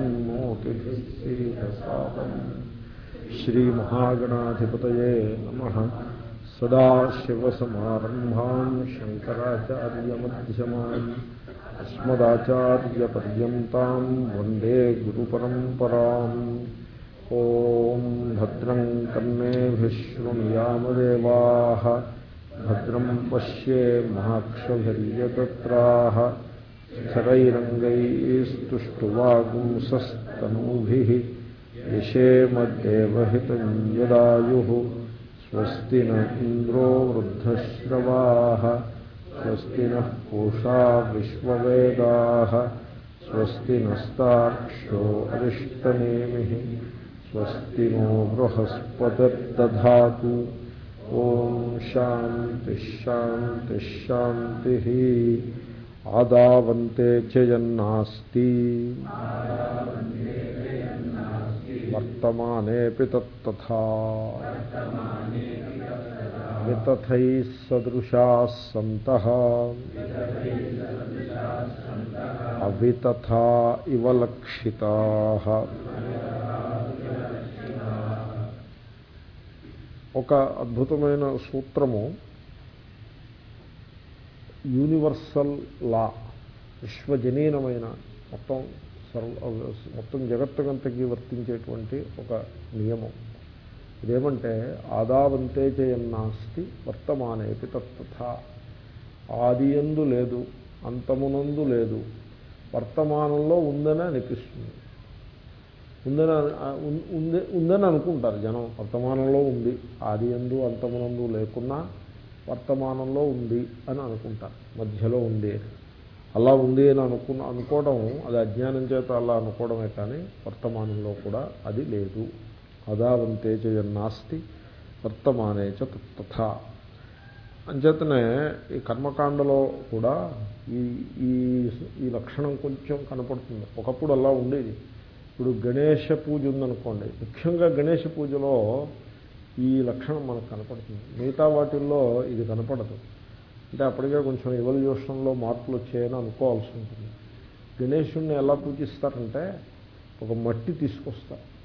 मन्मोतिः श्रीरसापम् श्रीमहागणाधिपतये नमः। सदाशिवसमारम्भान् शङ्कराचार्यमध्यमान् अस्मदाचार्यपर्यन्ताम् वंदे गुरुपरम्पराम् ॐ भद्रम् कर्णेभिश्वनुयामदेवाः भद्रम् पश्ये महाक्षभिर्यतत्राः स्थिरैरङ्गैस्तुष्टुवागुंसस्तनूभिः यशेमद्देवहितं यदायुः स्वस्ति न इन्द्रो वृद्धश्रवाः स्वस्ति नः पूषा विश्ववेदाः स्वस्ति नस्ताक्षो अरिष्टनेमिः स्वस्ति नो बृहस्पतिर्दधातु ॐ शान्तिः शान्तिः शान्तिः आदावन्ते च यन्नास्ति वर्तमानेऽपि तत्तथा वितथैः सदृशाः सन्तः अवितथा इव लक्षिताः ఒక అద్భుతమైన సూత్రము యూనివర్సల్ లా విశ్వజనీనమైన మొత్తం సర్వ మొత్తం జగత్తుకంతకి వర్తించేటువంటి ఒక నియమం. ఇదేమంటే ఆదావంతే చేయన్నాస్తి వర్తమానేపి ఆది ఆదియందు లేదు అంతమునందు లేదు వర్తమానంలో ఉందని అనిపిస్తుంది. ఉందని ఉంది ఉందని అనుకుంటారు జనం వర్తమానంలో ఉంది ఆది ఎందు అంతమునందు లేకున్నా వర్తమానంలో ఉంది అని అనుకుంటారు మధ్యలో ఉంది అలా ఉంది అని అనుకున్న అనుకోవడం అది అజ్ఞానం చేత అలా అనుకోవడమే కానీ వర్తమానంలో కూడా అది లేదు. అదావంతే నాస్తి వర్తమానే చ తథా. అంచేతనే ఈ కర్మకాండలో కూడా ఈ ఈ ఈ లక్షణం కొంచెం కనపడుతుంది. ఒకప్పుడు అలా ఉండేది. ఇప్పుడు గణేష పూజ ఉందనుకోండి. ముఖ్యంగా గణేష పూజలో ఈ లక్షణం మనకు కనపడుతుంది. మిగతా వాటిల్లో ఇది కనపడదు. అంటే అప్పటికే కొంచెం ఎవల్యూషన్లో మార్పులు వచ్చాయని అనుకోవాల్సి ఉంటుంది. గణేషుణ్ణి ఎలా పూజిస్తారంటే ఒక మట్టి తీసుకొస్తారు.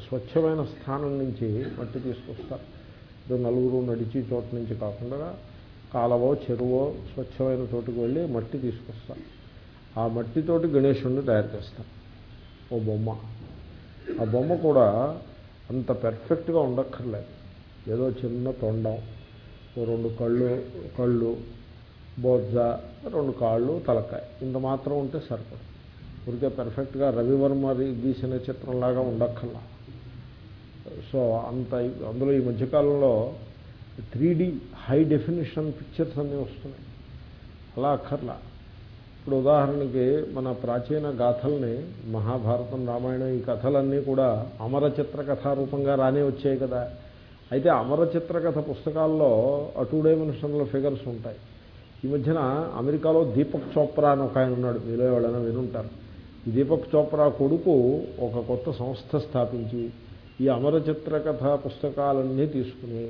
స్వచ్ఛమైన స్థానం నుంచి మట్టి తీసుకొస్తారు. ఇప్పుడు నలుగురు నడిచి చోటు నుంచి కాకుండా కాలవో చెరువో స్వచ్ఛమైన చోటుకు వెళ్ళి మట్టి తీసుకొస్తారు. ఆ మట్టితోటి గణేషుణ్ణి తయారు చేస్తారు. ఓ బొమ్మ. ఆ బొమ్మ కూడా అంత పెర్ఫెక్ట్గా ఉండక్కర్లేదు. ఏదో చిన్న తొండం రెండు కళ్ళు కళ్ళు బోజ్జ రెండు కాళ్ళు తలకాయ. ఇంత మాత్రం ఉంటే సరిపడు. ఊరికే పెర్ఫెక్ట్గా రవివర్మ గీసిన చిత్రంలాగా ఉండక్కర్లా. సో అంత అందులో ఈ మధ్యకాలంలో త్రీ హై డెఫినేషన్ పిక్చర్స్ అన్నీ వస్తున్నాయి. అలా అక్కర్లా. ఇప్పుడు ఉదాహరణకి మన ప్రాచీన గాథల్ని మహాభారతం రామాయణం ఈ కథలన్నీ కూడా అమర చిత్రకథ రూపంగా రానే వచ్చాయి కదా. అయితే అమర చిత్రకథ పుస్తకాల్లో టూ డైమెన్షన్ల ఫిగర్స్ ఉంటాయి. ఈ మధ్యన అమెరికాలో దీపక్ చోప్రా అని ఒక ఆయన ఉన్నాడు. మీలో ఎవరైనా వినుంటారు. ఈ దీపక్ చోప్రా కొడుకు ఒక కొత్త సంస్థ స్థాపించి ఈ అమర చిత్రకథ పుస్తకాలన్నీ తీసుకుని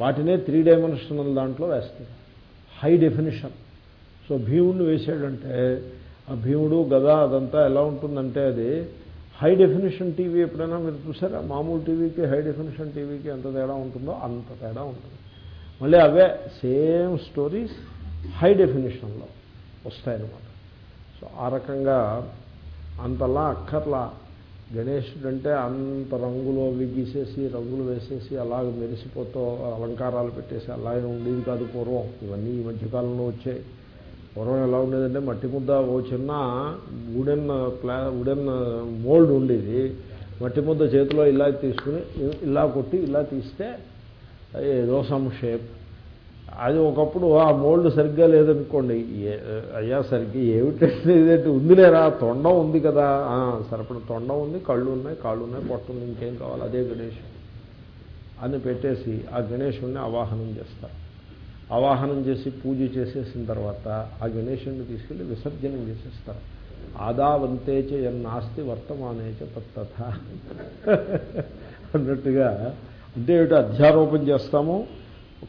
వాటినే త్రీ డైమెన్షనల్ దాంట్లో వేస్తాయి హై డెఫినేషన్. సో భీముడిని వేసాడంటే ఆ భీముడు గద అదంతా ఎలా ఉంటుందంటే అది హై డెఫినేషన్ టీవీ ఎప్పుడైనా మీరు చూసారా? మామూలు టీవీకి హై డెఫినేషన్ టీవీకి ఎంత తేడా ఉంటుందో అంత తేడా ఉంటుంది. మళ్ళీ అవే సేమ్ స్టోరీస్ హై డెఫినేషన్లో వస్తాయన్నమాట. సో ఆ రకంగా అంతలా అక్కర్లా. గణేశుడు అంటే అంత రంగులు అవి గీసేసి రంగులు వేసేసి అలాగ మెరిసిపోతూ అలంకారాలు పెట్టేసి అలాగే ఉండేది కాదు పూర్వం. ఇవన్నీ ఈ మధ్యకాలంలో వచ్చాయి. పూర్వం ఎలా ఉండేదంటే మట్టి ముద్ద ఓ చిన్న వుడెన్ ప్లా వుడెన్ మోల్డ్ ఉండేది. మట్టి ముద్ద చేతిలో ఇలా తీసుకుని ఇలా కొట్టి ఇలా తీస్తే ఏదో సమ్ షేప్ అది ఒకప్పుడు ఆ మోల్డ్ సరిగ్గా లేదనుకోండి. అయ్యా సరిగ్గా ఏమిటంటే ఇదేంటి? ఉందిలేరా? తొండం ఉంది కదా. సరిపడ తొండం ఉంది కళ్ళు ఉన్నాయి కాళ్ళు ఉన్నాయి పొట్ట ఉంది ఇంకేం కావాలి? అదే గణేష్ అని పెట్టేసి ఆ గణేషుణ్ణి అవాహనం చేస్తారు. ఆవాహనం చేసి పూజ చేసేసిన తర్వాత ఆ గణేశుడిని తీసుకెళ్ళి విసర్జనం చేసేస్తారు. ఆదావంతేచ ఎన్నాస్తి వర్తమానేచ తత్తథ. అన్నట్టుగా అంటే ఏమిటి? అధ్యారోపణ చేస్తాము.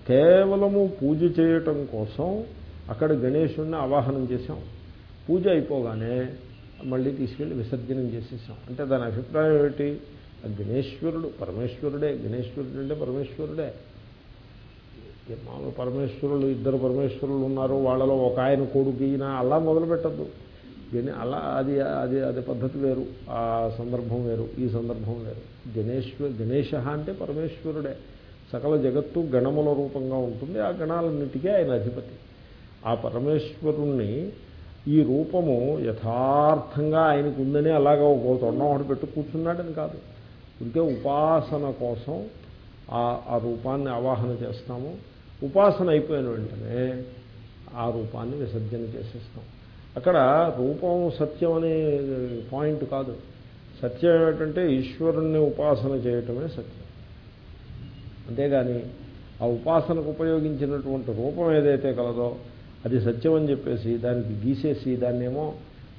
కేవలము పూజ చేయటం కోసం అక్కడ గణేశుడిని ఆవాహనం చేసాం పూజ అయిపోగానే మళ్ళీ తీసుకెళ్ళి విసర్జనం చేసేసాం అంటే దాని అభిప్రాయం ఏమిటి? గణేశ్వరుడు పరమేశ్వరుడే. గణేశ్వరుడు అంటే పరమేశ్వరుడే. మామూలు పరమేశ్వరులు ఇద్దరు పరమేశ్వరులు ఉన్నారు వాళ్ళలో ఒక ఆయన కొడుకు ఈయన అలా మొదలు పెట్టద్దు అలా అది అది అది పద్ధతి వేరు. ఆ సందర్భం వేరు ఈ సందర్భం వేరు. గణేశ్వర గణేశ అంటే పరమేశ్వరుడే. సకల జగత్తు గణముల రూపంగా ఉంటుంది. ఆ గణాలన్నిటికీ ఆయన అధిపతి. ఆ పరమేశ్వరుణ్ణి ఈ రూపము యథార్థంగా ఆయనకు ఉందని అలాగా ఒక తొండం ఒకటి పెట్టు కూర్చున్నాడని కాదు. ఉంటే ఉపాసన కోసం ఆ ఆ రూపాన్ని ఆవాహన చేస్తాము. ఉపాసన అయిపోయిన వెంటనే ఆ రూపాన్ని విసర్జన చేసేస్తాం. అక్కడ రూపం సత్యం అనే పాయింట్ కాదు. సత్యం ఏమిటంటే ఈశ్వరుణ్ణి ఉపాసన చేయటమే సత్యం. అంతేగాని ఆ ఉపాసనకు ఉపయోగించినటువంటి రూపం ఏదైతే కలదో అది సత్యం అని చెప్పేసి దానికి గీసేసి దాన్నేమో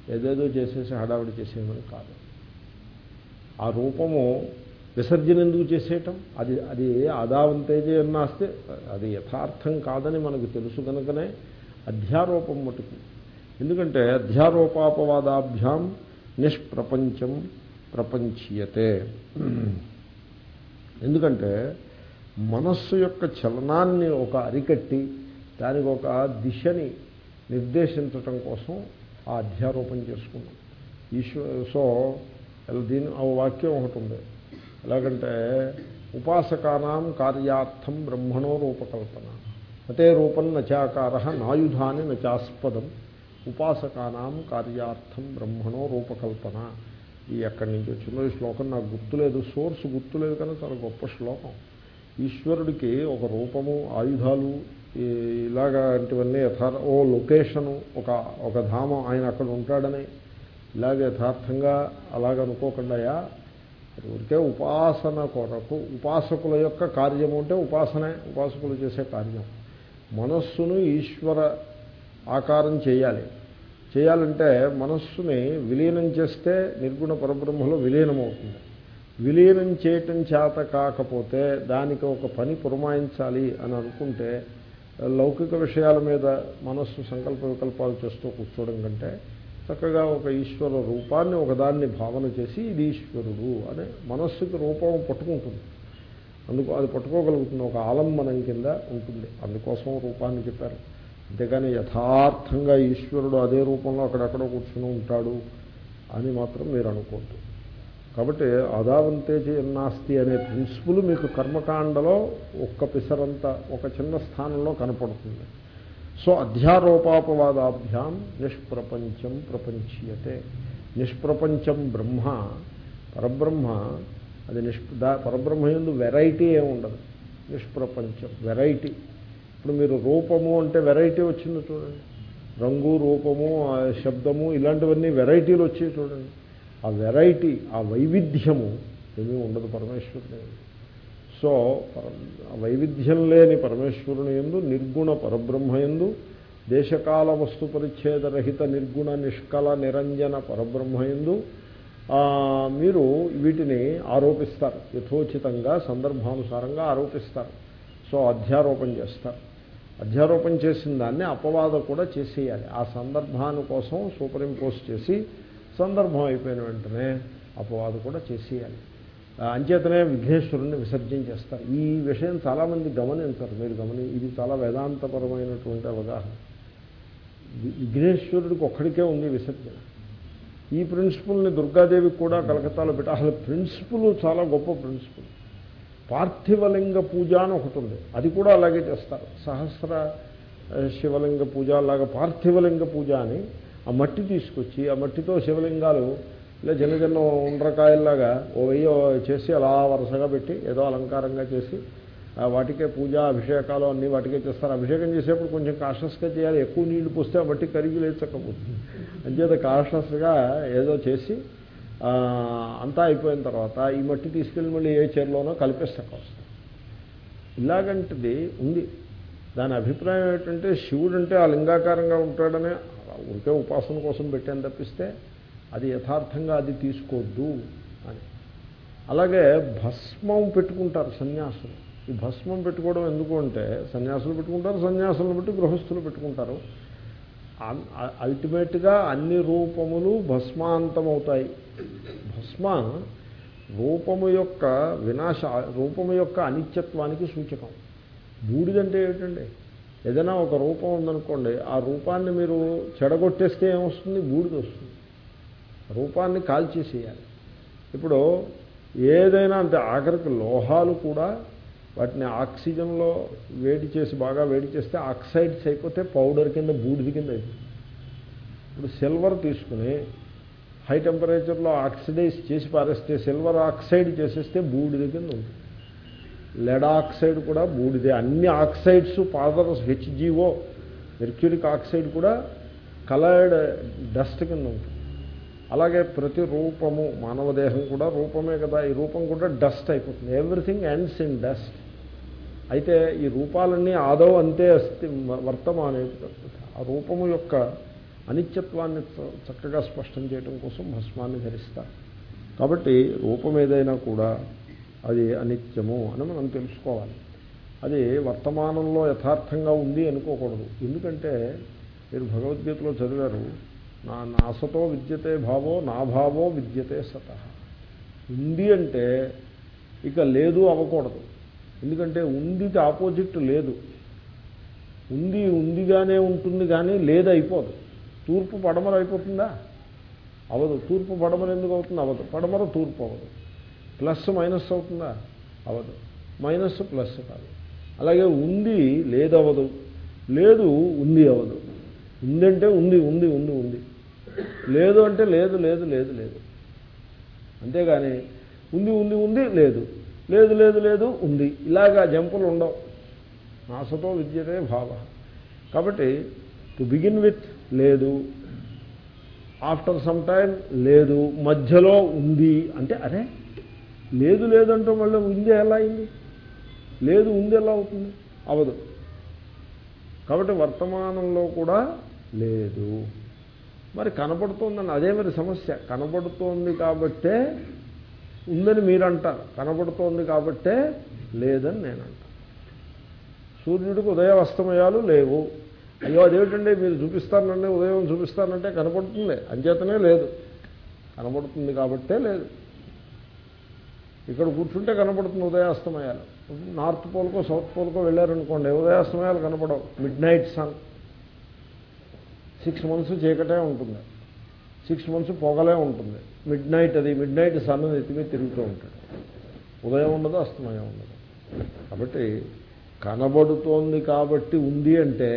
ఏదేదో చేసేసి హడావిడి చేసేమని కాదు. ఆ రూపము విసర్జన ఎందుకు చేసేయటం? అది అది ఆదావంతేజే అన్నాస్తే అది యథార్థం కాదని మనకు తెలుసు కనుకనే అధ్యారోపం మటుకు. ఎందుకంటే అధ్యారోపాపవాదాభ్యాం నిష్ప్రపంచం ప్రపంచీయతే. ఎందుకంటే మనస్సు యొక్క చలనాన్ని ఒక అరికట్టి దానికి ఒక దిశని నిర్దేశించటం కోసం ఆ అధ్యారోపణ చేసుకున్నాం. ఈశ్వ సో దీని ఆ వాక్యం ఒకటి ఉంది. ఎలాగంటే ఉపాసకానాం కార్యార్థం బ్రహ్మణో రూపకల్పన. అతే రూపం నచాకార నాయుధాని నచాస్పదం. ఉపాసకానాం కార్యార్థం బ్రహ్మణో రూపకల్పన. ఈ ఎక్కడి నుంచి వచ్చిందో ఈ శ్లోకం నాకు గుర్తులేదు. సోర్స్ గుర్తులేదు కానీ చాలా గొప్ప శ్లోకం. ఈశ్వరుడికి ఒక రూపము ఆయుధాలు ఇలాగంటివన్నీ యథార్ ఓ లొకేషను ఒక ఒక ధామం ఆయన అక్కడ ఉంటాడని ఇలాగ యథార్థంగా అలాగనుకోకుండా ఊరికే ఉపాసన కొరకు ఉపాసకుల యొక్క కార్యము అంటే ఉపాసనే ఉపాసకులు చేసే కార్యం. మనస్సును ఈశ్వర ఆకారం చేయాలి. చేయాలంటే మనస్సుని విలీనం చేస్తే నిర్గుణ పరబ్రహ్మలో విలీనమవుతుంది. విలీనం చేయటం చేత కాకపోతే దానికి ఒక పని పురమాయించాలి అని అనుకుంటే లౌకిక విషయాల మీద మనస్సు సంకల్ప వికల్పాలు చేస్తూ కూర్చోవడం కంటే చక్కగా ఒక ఈశ్వర రూపాన్ని ఒకదాన్ని భావన చేసి ఇది ఈశ్వరుడు అనే మనస్సుకి రూపం పట్టుకుంటుంది. అందుకు అది పట్టుకోగలుగుతుంది ఒక ఆలంబనం కింద ఉంటుంది. అందుకోసం రూపాన్ని చెప్పారు. అంతేగాని యథార్థంగా ఈశ్వరుడు అదే రూపంలో అక్కడెక్కడో కూర్చుని ఉంటాడు అని మాత్రం మీరు అనుకోవద్దు కాబట్టి అదావంతే నాస్తి అనే ప్రిన్సిపుల్ మీకు కర్మకాండలో ఒక్క పిసరంత ఒక చిన్న స్థానంలో కనపడుతుంది. సో అధ్యారోపాపవాదాభ్యాం నిష్ప్రపంచం ప్రపంచీయతే. నిష్ప్రపంచం బ్రహ్మ పరబ్రహ్మ అది నిష్ దా పరబ్రహ్మ ఎందు వెరైటీ ఏమి ఉండదు. నిష్ప్రపంచం వెరైటీ. ఇప్పుడు మీరు రూపము అంటే వెరైటీ వచ్చింది చూడండి. రంగు రూపము శబ్దము ఇలాంటివన్నీ వెరైటీలు వచ్చాయి చూడండి. ఆ వెరైటీ ఆ వైవిధ్యము ఏమీ ఉండదు పరమేశ్వరుడు సో వైవిధ్యం లేని పరమేశ్వరుని ఎందు నిర్గుణ పరబ్రహ్మ ఎందు దేశకాల వస్తు పరిచ్ఛేదరహిత నిర్గుణ నిష్కల నిరంజన పరబ్రహ్మ ఎందు మీరు వీటిని ఆరోపిస్తారు. యథోచితంగా సందర్భానుసారంగా ఆరోపిస్తారు. సో అధ్యారోపణ చేస్తారు. అధ్యారోపణ చేసిన దాన్ని అపవాదం కూడా చేసేయాలి. ఆ సందర్భాన్ని కోసం సూపర్ ఇంపోజ్ చేసి సందర్భం అయిపోయిన వెంటనే అపవాదం కూడా చేసేయాలి. అంచేతనే విఘ్నేశ్వరుణ్ణి విసర్జన చేస్తారు. ఈ విషయం చాలామంది గమనించారు. మీరు గమని ఇది చాలా వేదాంతపరమైనటువంటి అవగాహన. విఘ్నేశ్వరుడికి ఒక్కడికే ఉంది విసర్జన. ఈ ప్రిన్సిపుల్ని దుర్గాదేవికి కూడా కలకత్తాలో పెట్టి అసలు ప్రిన్సిపుల్ చాలా గొప్ప ప్రిన్సిపుల్. పార్థివలింగ పూజ అని ఒకటి ఉంది. అది కూడా అలాగే చేస్తారు. సహస్ర శివలింగ పూజ అలాగా పార్థివలింగ పూజ అని ఆ మట్టి తీసుకొచ్చి ఆ మట్టితో శివలింగాలు ఇలా చిన్న చిన్న ఉండ్రకాయల్లాగా ఓ వెయ్యి చేసి అలా వరుసగా పెట్టి ఏదో అలంకారంగా చేసి వాటికే పూజ అభిషేకాలు అన్నీ వాటికే చేస్తారు. అభిషేకం చేసేప్పుడు కొంచెం కాషస్గా చేయాలి. ఎక్కువ నీళ్ళు పోస్తే ఆ మట్టి కరిగి లేచకపోతుంది. అంచేత కాషస్గా ఏదో చేసి అంతా అయిపోయిన తర్వాత ఈ మట్టి తీసుకెళ్ళి మళ్ళీ ఏ చీరలోనో కలిపేస్తాక వస్తాం ఇలాగంటిది ఉంది. దాని అభిప్రాయం ఏంటంటే శివుడు అంటే ఆ లింగాకారంగా ఉంటాడనే ఉంటే ఉపాసన కోసం పెట్టాను తప్పిస్తే అది యథార్థంగా అది తీసుకోవద్దు అని. అలాగే భస్మం పెట్టుకుంటారు సన్యాసులు. ఈ భస్మం పెట్టుకోవడం ఎందుకు అంటే సన్యాసులు పెట్టుకుంటారు సన్యాసులను బట్టి గృహస్థులు పెట్టుకుంటారు. అల్టిమేట్గా అన్ని రూపములు భస్మాంతమవుతాయి. భస్మ రూపము యొక్క వినాశ రూపము యొక్క అనిత్యత్వానికి సూచకం. బూడిదంటే ఏమిటండి? ఏదైనా ఒక రూపం ఉందనుకోండి ఆ రూపాన్ని మీరు చెడగొట్టేస్తే ఏమొస్తుంది? బూడిద వస్తుంది రూపాన్ని కాల్చేసేయాలి. ఇప్పుడు ఏదైనా అంటే ఆఖరికి లోహాలు కూడా వాటిని ఆక్సిజన్లో వేడి చేసి బాగా వేడి చేస్తే ఆక్సైడ్స్ అయిపోతే పౌడర్ కింద బూడిది కింద అయిపోతుంది. ఇప్పుడు సిల్వర్ తీసుకుని హై టెంపరేచర్లో ఆక్సిడైజ్ చేసి పారేస్తే సిల్వర్ ఆక్సైడ్ చేసేస్తే బూడిద కింద ఉంటుంది. లెడ్ ఆక్సైడ్ కూడా బూడిదే. అన్ని ఆక్సైడ్స్ పాదర్ హెచ్జిఓ మెర్క్యూరిక్ ఆక్సైడ్ కూడా కలర్డ్ డస్ట్ కింద ఉంటుంది. అలాగే ప్రతి రూపము మానవ దేహం కూడా రూపమే కదా. ఈ రూపం కూడా డస్ట్ అయిపోతుంది. ఎవ్రీథింగ్ ఎండ్స్ ఇన్ డస్ట్ అయితే ఈ రూపాలన్నీ ఆదౌ అంతే అస్తి వర్తమానే. ఆ రూపము యొక్క అనిత్యత్వాన్ని చక్కగా స్పష్టం చేయడం కోసం భస్మాన్ని ధరిస్తారు. కాబట్టి రూపం ఏదైనా కూడా అది అనిత్యము అని మనం తెలుసుకోవాలి. అది వర్తమానంలో యథార్థంగా ఉంది అనుకోకూడదు. ఎందుకంటే మీరు భగవద్గీతలో చదివారు నా నాసతో విద్యతే భావో నా భావో విద్యతే సత. ఉంది అంటే ఇక లేదు అవ్వకూడదు. ఎందుకంటే ఉందికి ఆపోజిట్ లేదు. ఉంది ఉందిగానే ఉంటుంది కానీ లేదు అయిపోదు. తూర్పు పడమర అయిపోతుందా? అవదు. తూర్పు పడమర ఎందుకు అవుతుంది? అవదు. పడమర తూర్పు అవదు. ప్లస్ మైనస్ అవుతుందా? అవదు. మైనస్ ప్లస్ కాదు. అలాగే ఉంది లేదవదు లేదు ఉంది అవదు. ఉందంటే ఉంది ఉంది ఉంది ఉంది. లేదు అంటే లేదు లేదు లేదు లేదు. అంతేగాని ఉంది ఉంది ఉంది లేదు. లేదు లేదు లేదు ఉంది. ఇలాగా జంపులు ఉండవు. నాసతో విద్యతే భావ. కాబట్టి టు బిగిన్ విత్ లేదు. ఆఫ్టర్ సమ్ టైం లేదు. మధ్యలో ఉంది అంటే అరే లేదు లేదంటే మళ్ళీ ఉంది ఎలా అయింది? లేదు ఉంది ఎలా అవుతుంది? అవదు. కాబట్టి వర్తమానంలో కూడా లేదు. మరి కనపడుతోందని అదే మరి సమస్య. కనపడుతోంది కాబట్టే ఉందని మీరు అంటారు కనపడుతోంది కాబట్టే లేదని నేను అంటాను సూర్యుడికి ఉదయ అస్తమయాలు లేవు. అయ్యో అదేమిటండి? మీరు చూపిస్తానండి ఉదయం చూపిస్తానంటే కనపడుతుంది అంచేతనే లేదు. కనపడుతుంది కాబట్టే లేదు. ఇక్కడ కూర్చుంటే కనపడుతుంది ఉదయాస్తమయాలు. నార్త్ పోల్కో సౌత్ పోల్కో వెళ్ళారనుకోండి ఉదయాస్తమయాలు కనపడవు midnight sun. Six months చీకటే ఉంటుంది. సిక్స్ మంత్స్ పొగలే ఉంటుంది. మిడ్ నైట్ అది మిడ్ నైట్ సన్ ఎత్తిమీ తిరుగుతూ ఉంటాడు ఉదయం ఉండదు అస్తమయం ఉండదు. కాబట్టి కనబడుతోంది కాబట్టి ఉంది అంటే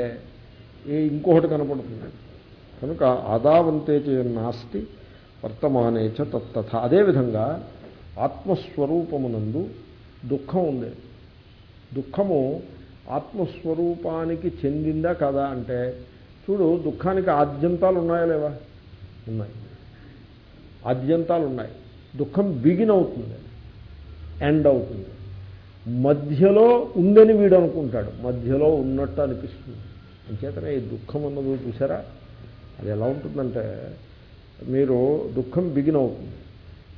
ఇంకొకటి కనపడుతుంది. కనుక ఆదావంతే నాస్తి వర్తమానే చ తత్తథ అదేవిధంగా ఆత్మస్వరూపమునందు దుఃఖం ఉంది. దుఃఖము ఆత్మస్వరూపానికి చెందిందా కదా అంటే చూడు దుఃఖానికి ఆద్యంతాలు ఉన్నాయా లేవా? ఉన్నాయి. ఆద్యంతాలు ఉన్నాయి దుఃఖం బిగిన్ అవుతుంది ఎండ్ అవుతుంది. మధ్యలో ఉందని వీడు అనుకుంటాడు. మధ్యలో ఉన్నట్టు అనిపిస్తుంది. అంచేతనే ఈ దుఃఖం అన్నది చూసారా? అది ఎలా ఉంటుందంటే మీరు దుఃఖం బిగిన్ అవుతుంది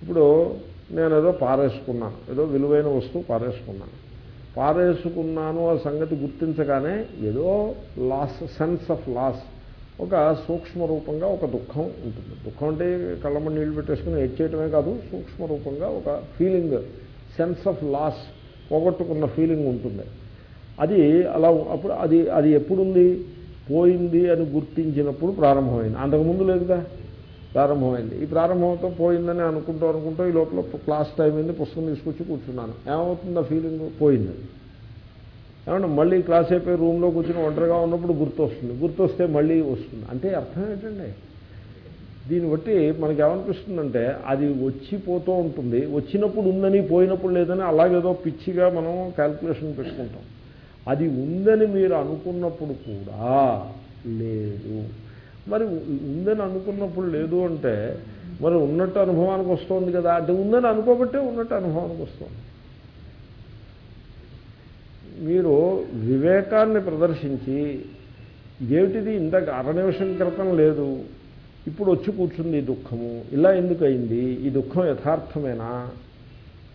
ఇప్పుడు నేను ఏదో పారేసుకున్నాను. ఏదో విలువైన వస్తువు పారేసుకున్నాను. పారేసుకున్నాను ఆ సంగతి గుర్తించగానే ఏదో లాస్ సెన్స్ ఆఫ్ లాస్ ఒక సూక్ష్మ రూపంగా ఒక దుఃఖం ఉంటుంది. దుఃఖం అంటే కళ్ళమ్మ నీళ్ళు పెట్టేసుకుని ఏడ్చేయటమే కాదు సూక్ష్మ రూపంగా ఒక ఫీలింగ్ సెన్స్ ఆఫ్ లాస్ పోగొట్టుకున్న ఫీలింగ్ ఉంటుంది. అది అలా అప్పుడు అది అది ఎప్పుడుంది? పోయింది అని గుర్తించినప్పుడు ప్రారంభమైంది. అంతకుముందు లేదుగా ప్రారంభమైంది. ఈ ప్రారంభంతో పోయిందని అనుకుంటూ అనుకుంటూ ఈ లోపల క్లాస్ టైం అయింది పుస్తకం తీసుకొచ్చి కూర్చున్నాను. ఏమవుతుంది ఆ ఫీలింగ్ పోయింది. ఏమన్నా మళ్ళీ క్లాస్ అయిపోయి రూమ్లో కూర్చుని ఒంటరిగా ఉన్నప్పుడు గుర్తొస్తుంది. గుర్తొస్తే మళ్ళీ వస్తుంది. అంటే అర్థం ఏంటండి? దీన్ని బట్టి మనకి ఏమనిపిస్తుందంటే అది వచ్చిపోతూ ఉంటుంది. వచ్చినప్పుడు ఉందని పోయినప్పుడు లేదని అలాగేదో పిచ్చిగా మనం క్యాల్కులేషన్ పెట్టుకుంటాం. అది ఉందని మీరు అనుకున్నప్పుడు కూడా లేదు. మరి ఉందని అనుకున్నప్పుడు లేదు అంటే మరి ఉన్నట్టు అనుభవానికి వస్తుంది కదా. అంటే ఉందని అనుకోబట్టే ఉన్నట్టు అనుభవానికి వస్తుంది. మీరు వివేకాన్ని ప్రదర్శించి ఇదేమిటిది ఇంత అర నిమిషం క్రితం లేదు ఇప్పుడు వచ్చి కూర్చుంది ఈ దుఃఖము ఇలా ఎందుకు అయింది ఈ దుఃఖం యథార్థమేనా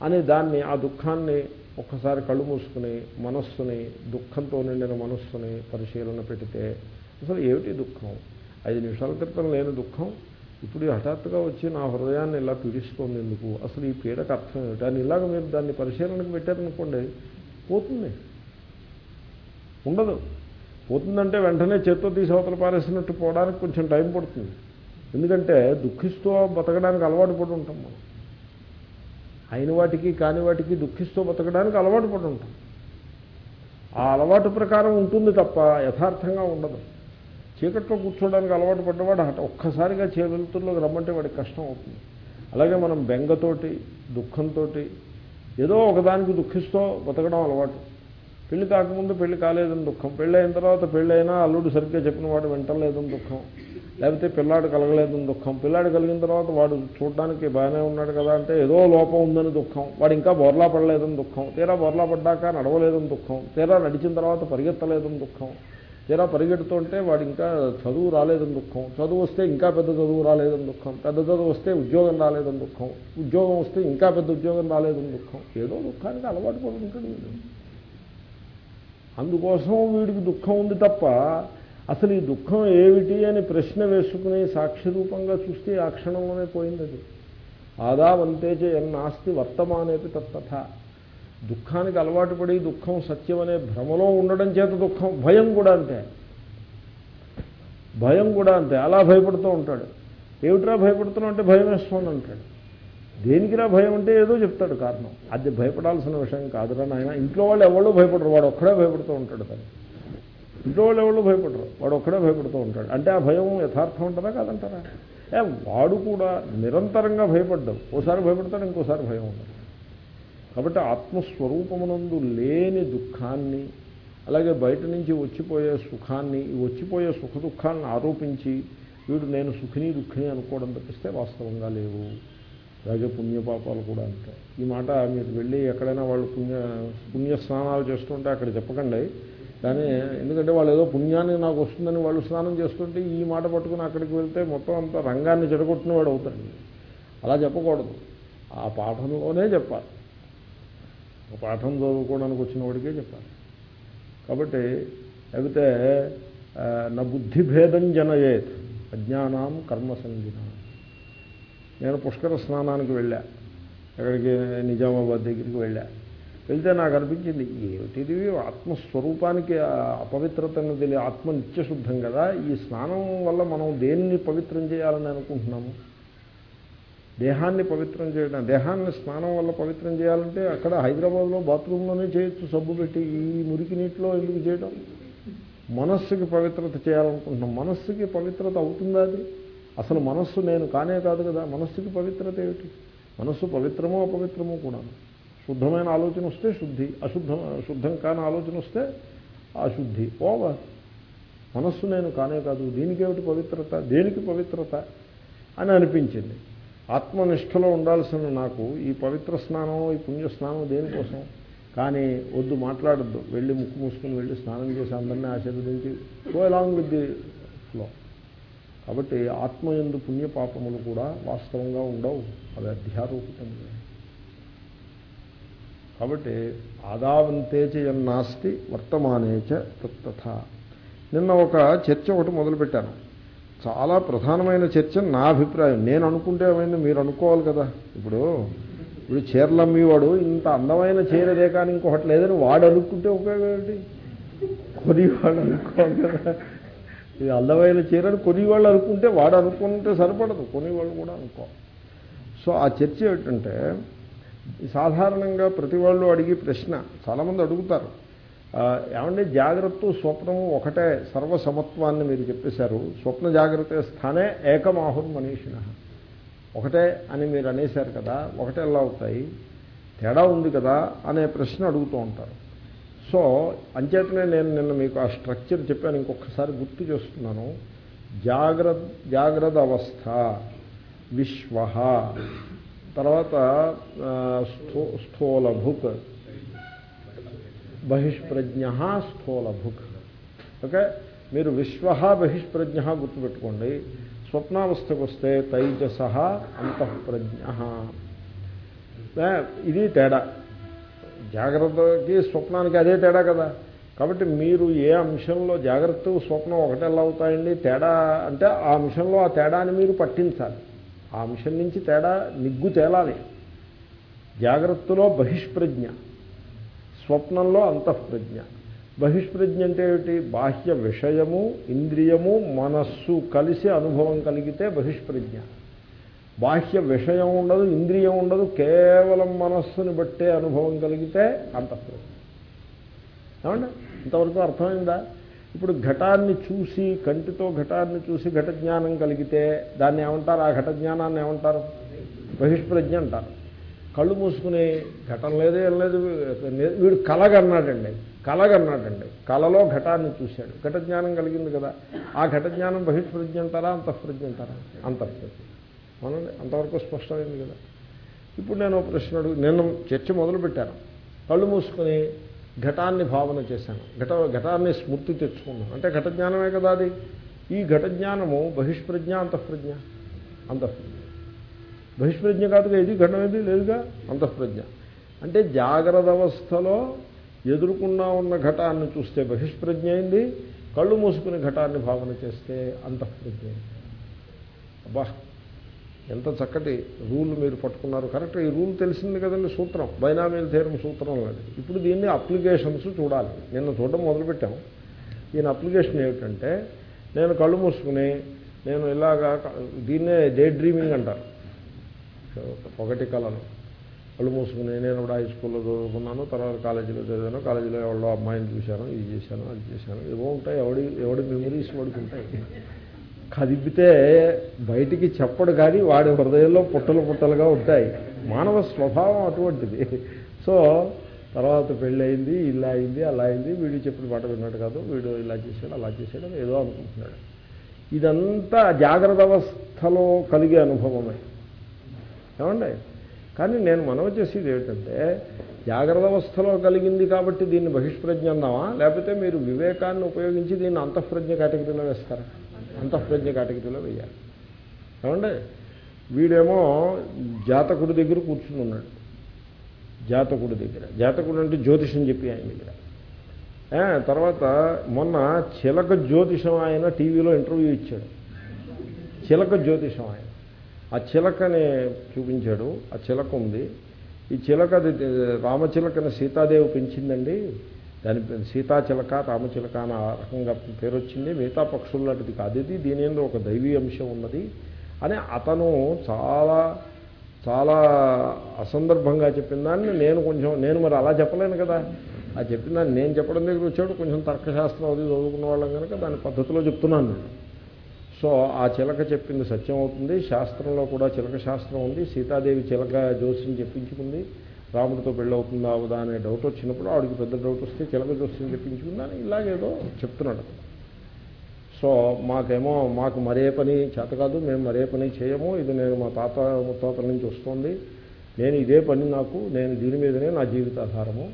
అని దాన్ని ఆ దుఃఖాన్ని ఒక్కసారి కళ్ళు మూసుకుని మనస్సుని దుఃఖంతో నిండిన మనస్సుని పరిశీలన పెడితే అసలు ఏమిటి దుఃఖం? ఐదు నిమిషాల క్రితం లేని దుఃఖం. ఇప్పుడు హఠాత్తుగా వచ్చి నా హృదయాన్ని ఇలా పీడిస్తోంది ఎందుకు అసలు ఈ పీడకు అర్థం ఏమిటి? అని ఇలాగ మీరు దాన్ని పరిశీలనకు పెట్టారనుకోండి పోతుంది. ఉండదు. పోతుందంటే వెంటనే చేత్తో తీసి అవతల పారేసినట్టు పోవడానికి కొంచెం టైం పడుతుంది. ఎందుకంటే దుఃఖిస్తూ బతకడానికి అలవాటు పడి ఉంటాం మనం. అయిన వాటికి కాని వాటికి దుఃఖిస్తూ బతకడానికి అలవాటు పడి ఉంటాం. ఆ అలవాటు ప్రకారం ఉంటుంది తప్ప యథార్థంగా ఉండదు. చీకట్లో కూర్చోడానికి అలవాటు పడ్డవాడు హఠ ఒక్కసారిగా చే రమ్మంటే వాడికి కష్టం అవుతుంది. అలాగే మనం బెంగతోటి దుఃఖంతో ఏదో ఒకదానికి దుఃఖిస్తూ బతకడం అలవాటు. పెళ్ళి కాకముందు పెళ్ళి కాలేదని దుఃఖం. పెళ్ళి అయిన తర్వాత పెళ్ళి అయినా అల్లుడు సరిగ్గా చెప్పిన వాడు వింటలేదని దుఃఖం. లేకపోతే పిల్లాడు కలగలేదని దుఃఖం. పిల్లాడు కలిగిన తర్వాత వాడు చూడడానికి బాగానే ఉన్నాడు కదా అంటే ఏదో లోపం ఉందని దుఃఖం. వాడు ఇంకా బొర్లా పడలేదని దుఃఖం. తీరా బొర్లా పడ్డాక నడవలేదని దుఃఖం. తీరా నడిచిన తర్వాత పరిగెత్తలేదని దుఃఖం. తీరా పరిగెడుతుంటే వాడు ఇంకా చదువు రాలేదని దుఃఖం. చదువు వస్తే ఇంకా పెద్ద చదువు రాలేదని దుఃఖం. పెద్ద చదువు వస్తే ఉద్యోగం రాలేదని దుఃఖం. ఉద్యోగం వస్తే ఇంకా పెద్ద ఉద్యోగం రాలేదని దుఃఖం. ఏదో దుఃఖానికి అలవాటు పడి ఉంటాడు వీడు. అందుకోసం వీడికి దుఃఖం ఉంది తప్ప అసలు ఈ దుఃఖం ఏమిటి అని ప్రశ్న వేసుకుని సాక్షిరూపంగా చూస్తే ఆ క్షణంలోనే పోయింది అది. ఆదావంతేజ ఎన్నాస్తి వర్తమానేపి తత్తథ దుఃఖానికి అలవాటు పడి దుఃఖం సత్యం అనే భ్రమలో ఉండడం చేత దుఃఖం భయం కూడా అంతే. భయం కూడా అంతే. అలా భయపడుతూ ఉంటాడు. ఏమిట్రా భయపడుతున్నావు అంటే భయం వేస్తుంది అంటాడు. దేనికిరా భయం అంటే ఏదో చెప్తాడు కారణం. అది భయపడాల్సిన విషయం కాదురా నాయన. ఇంట్లో వాళ్ళు ఎవరో భయపడరు. వాడు ఒక్కడే భయపడుతూ ఉంటాడు తను. ఇంట్లో వాళ్ళు ఎవరో భయపడరు. వాడు ఒక్కడే భయపడుతూ ఉంటాడు. అంటే ఆ భయం యథార్థం ఉంటుందా కాదంటారా? వాడు కూడా నిరంతరంగా భయపడ్డావు ఓసారి భయపడతాడు ఇంకోసారి భయం ఉండదు. కాబట్టి ఆత్మస్వరూపమునందు లేని దుఃఖాన్ని అలాగే బయట నుంచి వచ్చిపోయే సుఖాన్ని వచ్చిపోయే సుఖ దుఃఖాలను ఆరోపించి వీడు నేను సుఖిని దుఃఖిని అనుకోవడం తప్పిస్తే వాస్తవంగా లేవు. అలాగే పుణ్యపాపాలు కూడా అంతే. ఈ మాట మీరు వెళ్ళి ఎక్కడైనా వాళ్ళు పుణ్య పుణ్య స్నానాలు చేస్తుంటే అక్కడ చెప్పకండి. కానీ ఎందుకంటే వాళ్ళు ఏదో పుణ్యాన్ని నాకు వస్తుందని వాళ్ళు స్నానం చేస్తుంటే ఈ మాట పట్టుకుని అక్కడికి వెళ్తే మొత్తం అంతా రంగాన్ని చెడగొట్టిన వాడు అవుతాడు. అలా చెప్పకూడదు. ఆ పాఠంలోనే చెప్పాలి. పాఠం చదువుకోవడానికి వచ్చిన వాడికే చెప్పాలి. కాబట్టి లేకపోతే నా బుద్ధిభేదం జనయేత్ అజ్ఞానం కర్మసంధిన నేను పుష్కర స్నానానికి వెళ్ళా. ఎక్కడికి? నిజామాబాద్ దగ్గరికి వెళ్ళా. వెళ్తే నాకు అనిపించింది ఏమిటిది? ఆత్మస్వరూపానికి అపవిత్రతను తెలియ ఆత్మ నిత్యశుద్ధం కదా. ఈ స్నానం వల్ల మనం దేన్ని పవిత్రం చేయాలని అనుకుంటున్నాము? దేహాన్ని పవిత్రం చేయడం దేహాన్ని స్నానం వల్ల పవిత్రం చేయాలంటే అక్కడ హైదరాబాద్లో బాత్రూంలోనే చేయొచ్చు సబ్బు పెట్టి ఈ మురికి నీటిలో ఎందుకు చేయడం? మనస్సుకి పవిత్రత చేయాలనుకుంటున్నాం. మనస్సుకి పవిత్రత అవుతుందా అది? అసలు మనస్సు నేను కానే కాదు కదా మనస్సుకి పవిత్రత ఏమిటి? మనస్సు పవిత్రమో అపవిత్రమో కూడా శుద్ధమైన ఆలోచన వస్తే శుద్ధి అశుద్ధం శుద్ధం కాని ఆలోచన వస్తే అశుద్ధి ఓవర్. మనస్సు నేను కానే కాదు దీనికేమిటి పవిత్రత? దేనికి పవిత్రత? అని అనిపించింది. ఆత్మనిష్టలో ఉండాల్సిన నాకు ఈ పవిత్ర స్నానం ఈ పుణ్య స్నానం దేనికోసం? కానీ వద్దు మాట్లాడద్దు. వెళ్ళి ముక్కు మూసుకుని వెళ్ళి స్నానం చేసి అందరినీ ఆశీర్వదించి go along with the flow కాబట్టి ఆత్మ ఎందు పుణ్యపాపములు కూడా వాస్తవంగా ఉండవు. అది అధ్యారూపితంగా కాబట్టి ఆదావంతేచ వర్తమానే వర్తమానేచ తథ నిన్న ఒక చర్చ ఒకటి మొదలుపెట్టాను. చాలా ప్రధానమైన చర్చ నా అభిప్రాయం. నేను అనుకుంటే ఏమైంది? మీరు అనుకోవాలి కదా. ఇప్పుడు ఇప్పుడు చీరలు అమ్మేవాడు ఇంత అందమైన చీరదే కానీ ఇంకొకటి లేదని వాడు అనుకుంటే ఉపయోగం ఏంటి కొనివాడు అనుకోవాలి కదా. ఇది అందమైన చీరని కొనివాళ్ళు అనుకుంటే వాడు అనుకుంటే సరిపడదు. కొనివాళ్ళు కూడా అనుకో సో ఆ చర్చ ఏంటంటే సాధారణంగా ప్రతి వాళ్ళు అడిగే ప్రశ్న చాలామంది అడుగుతారు. ఏమంటే జాగ్రత్త స్వప్నము ఒకటే సర్వసమత్వాన్ని మీరు చెప్పేశారు. స్వప్న జాగ్రత్త స్థానే ఏకమాహుర్ మనీషిణ ఒకటే అని మీరు అనేశారు కదా ఒకటే ఎలా అవుతాయి? తేడా ఉంది కదా అనే ప్రశ్న అడుగుతూ ఉంటారు. సో అంచేతనే నేను నిన్న మీకు ఆ స్ట్రక్చర్ చెప్పాను ఇంకొకసారి గుర్తు చేస్తున్నాను. జాగ్రత్త జాగ్రత్త అవస్థ విశ్వ. తర్వాత స్థూ స్థూలభుక్ బహిష్ప్రజ్ఞ స్థూలభుక్ ఓకే? మీరు విశ్వ బహిష్ప్రజ్ఞ గుర్తుపెట్టుకోండి. స్వప్నావస్థకు వస్తే తైజస అంతఃప్రజ్ఞ. ఇది తేడా. జాగ్రత్తకి స్వప్నానికి అదే తేడా కదా. కాబట్టి మీరు ఏ అంశంలో జాగ్రత్త స్వప్నం ఒకటెలా అవుతాయండి? తేడా అంటే ఆ అంశంలో ఆ తేడాని మీరు పట్టించాలి. ఆ అంశం నుంచి తేడా నిగ్గు తేలాలి. జాగ్రత్తలో బహిష్ప్రజ్ఞ. స్వప్నంలో అంతఃప్రజ్ఞ. బహిష్ప్రజ్ఞ అంటే ఏమిటి? బాహ్య విషయము ఇంద్రియము మనస్సు కలిసి అనుభవం కలిగితే బహిష్ప్రజ్ఞ. బాహ్య విషయం ఉండదు ఇంద్రియం ఉండదు కేవలం మనస్సుని బట్టే అనుభవం కలిగితే అంతఃప్రజ్ఞ. ఏమండి? ఇంతవరకు అర్థమైందా? ఇప్పుడు ఘటాన్ని చూసి కంటితో ఘటాన్ని చూసి ఘట జ్ఞానం కలిగితే దాన్ని ఏమంటారు? ఆ ఘట జ్ఞానాన్ని ఏమంటారు? బహిష్ప్రజ్ఞ అంటారు. కళ్ళు మూసుకుని ఘటం లేదు ఏం లేదు. వీడు కలగన్నాడండి. కలగన్నాడండి. కలలో ఘటాన్ని చూశాడు. ఘట జ్ఞానం కలిగింది కదా. ఆ ఘట జ్ఞానం బహిష్ప్రజ్ఞ అంటారా అంతఃప్రజ్ఞ అంటారా అంతఃప్రజ్ఞ అవునండి? అంతవరకు స్పష్టమైంది కదా. ఇప్పుడు నేను ప్రశ్న అడుగు నేను చర్చ మొదలుపెట్టాను. కళ్ళు మూసుకుని ఘటాన్ని భావన చేశాను. ఘట ఘటాన్ని స్మృతి తెచ్చుకున్నాను. అంటే ఘట జ్ఞానమే కదా అది. ఈ ఘట జ్ఞానము బహిష్ప్రజ్ఞ అంతఃప్రజ్ఞ అంతఃప్రజ్ఞ బహిష్ప్రజ్ఞ కాదుగా ఇది ఘటన లేదుగా? అంతఃప్రజ్ఞ. అంటే జాగ్రత్త అవస్థలో ఎదుర్కొన్నా ఉన్న ఘటాన్ని చూస్తే బహిష్ప్రజ్ఞ అయింది కళ్ళు మూసుకుని ఘటాన్ని భావన చేస్తే అంతఃప్రజ్ఞ అయింది. అబ్బా ఎంత చక్కటి రూల్ మీరు పట్టుకున్నారు. కరెక్ట్ ఈ రూల్ తెలిసింది కదండి సూత్రం బైనామీల తీరం సూత్రం లేదు ఇప్పుడు దీన్ని అప్లికేషన్స్ చూడాలి. నిన్న చూడడం మొదలుపెట్టాం. దీని అప్లికేషన్ ఏమిటంటే నేను కళ్ళు మూసుకుని నేను ఇలాగా దీన్నే డే డ్రీమింగ్ అంటారు. పొగటి కళను కళ్ళు మూసుకుని నేను కూడా హై స్కూల్లో చదువుకున్నాను తర్వాత కాలేజీలో చదివాను. కాలేజీలో ఎవరో అమ్మాయిని చూశాను ఇది చేశాను అది చేశాను. ఏవో ఉంటాయి ఎవడి ఎవడి మెమరీస్ వాడికి ఉంటాయి కదిపితే బయటికి చెప్పడు కానీ వాడి హృదయంలో పుట్టలు పుట్టలుగా ఉంటాయి. మానవ స్వభావం అటువంటిది. సో తర్వాత పెళ్ళయింది ఇలా అయింది అలా అయింది. వీడు చెప్పిన మాట విన్నాడు కాదు వీడు ఇలా చేశాడు అలా చేశాడు ఏదో అనుకుంటున్నాడు. ఇదంతా జాగ్రత్త అవస్థలో కలిగే అనుభవమే. ఏమండి? కానీ నేను మనవి చేసేది ఏమిటంటే జాగ్రత్త అవస్థలో కలిగింది కాబట్టి దీన్ని బహిష్ప్రజ్ఞ అన్నావా? లేకపోతే మీరు వివేకాన్ని ఉపయోగించి దీన్ని అంతఃప్రజ్ఞ కేటగిరీలో వేస్తారా? అంతఃప్రజ్ఞ కేటగిరీలో వేయాలి. ఏమండి? వీడేమో జాతకుడి దగ్గర కూర్చుని ఉన్నాడు. జాతకుడి దగ్గర. జాతకుడు అంటే జ్యోతిషం చెప్పి ఆయన దగ్గర. తర్వాత మొన్న చిలక జ్యోతిషం ఆయన టీవీలో ఇంటర్వ్యూ ఇచ్చాడు. చిలక జ్యోతిషం ఆయన. ఆ చిలకని చూపించాడు. ఆ చిలక ఉంది. ఈ చిలక రామచిలకని సీతాదేవి పెంచిందండి. దాని సీతాచిలక రామచిలక అని ఆ రకంగా పేరు వచ్చింది. మిగతా పక్షులు లాంటిది కాదు ఇది. దీని ఒక దైవీ అంశం ఉన్నది. అని అతను చాలా చాలా అసందర్భంగా చెప్పిన దాన్ని నేను కొంచెం నేను మరి అలా చెప్పలేను కదా. ఆ చెప్పిన దాన్ని నేను చెప్పడం దగ్గర వచ్చాడు. కొంచెం తర్కశాస్త్రం అది చదువుకున్న వాళ్ళం కనుక దాని పద్ధతిలో చెప్తున్నాను. నేను సో ఆ చిలక చెప్పింది సత్యం అవుతుంది. శాస్త్రంలో కూడా చిలక శాస్త్రం ఉంది. సీతాదేవి చిలక జోస్యం చెప్పించుకుంది. రాముడితో పెళ్ళవుతుందా అవుదా అనే డౌట్ వచ్చినప్పుడు ఆవిడకి పెద్ద డౌట్ వస్తే చిలక జోస్యం చెప్పించుకుందా అని ఇలాగేదో చెప్తున్నాడు. సో మాకేమో మాకు మరే పని చేత కాదు మేము మరే పని చేయము. ఇది నేను మా తాత ముత్తాతల నుంచి వస్తుంది. నేను ఇదే పని నాకు నేను దీని మీదనే నా జీవితాధారము.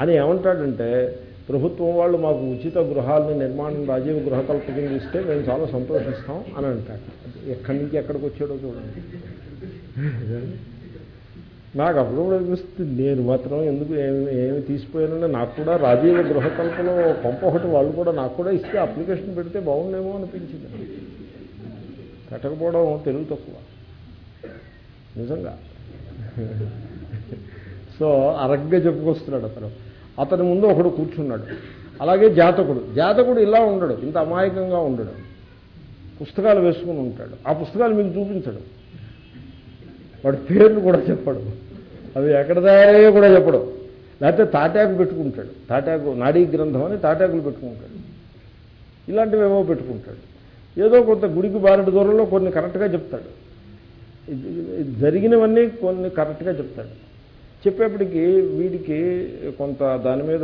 అని ఏమంటాడంటే ప్రభుత్వం వాళ్ళు మాకు ఉచిత గృహాలని నిర్మాణం రాజీవ్ గృహకల్ప కింద ఇస్తే మేము చాలా సంతోషిస్తాం అని అంటారు. ఎక్కడి నుంచి ఎక్కడికి వచ్చాడో చూడండి. నాకు అప్పుడు కూడా అనిపిస్తుంది నేను మాత్రం ఎందుకు ఏమి ఏమి తీసిపోయానంటే నాకు కూడా రాజీవ గృహకల్పలో పంప ఒకటి వాళ్ళు కూడా నాకు కూడా ఇస్తే అప్లికేషన్ పెడితే బాగుండేమో అనిపించింది. పెట్టకపోవడం తెలుగు తక్కువ. నిజంగా. సో అరగ్గా చెప్పుకొస్తున్నాడు అతను. అతని ముందు ఒకడు కూర్చున్నాడు. అలాగే జాతకుడు. జాతకుడు ఇలా ఉండడు. ఇంత అమాయకంగా ఉండడు. పుస్తకాలు వేసుకుని ఉంటాడు. ఆ పుస్తకాలు మీకు చూపించడు. వాడి పేర్లు కూడా చెప్పడు. అవి ఎక్కడదాయో కూడా చెప్పడు. లేకపోతే తాటాకు పెట్టుకుంటాడు. తాటాకు నాడీ గ్రంథం అని తాటాకులు పెట్టుకుంటాడు. ఇలాంటివి ఏవో పెట్టుకుంటాడు. ఏదో కొంత గుడికి బారెడు దూరంలో కొన్ని కరెక్ట్గా చెప్తాడు. జరిగినవన్నీ కొన్ని కరెక్ట్గా చెప్తాడు. చెప్పేప్పటికీ వీడికి కొంత దాని మీద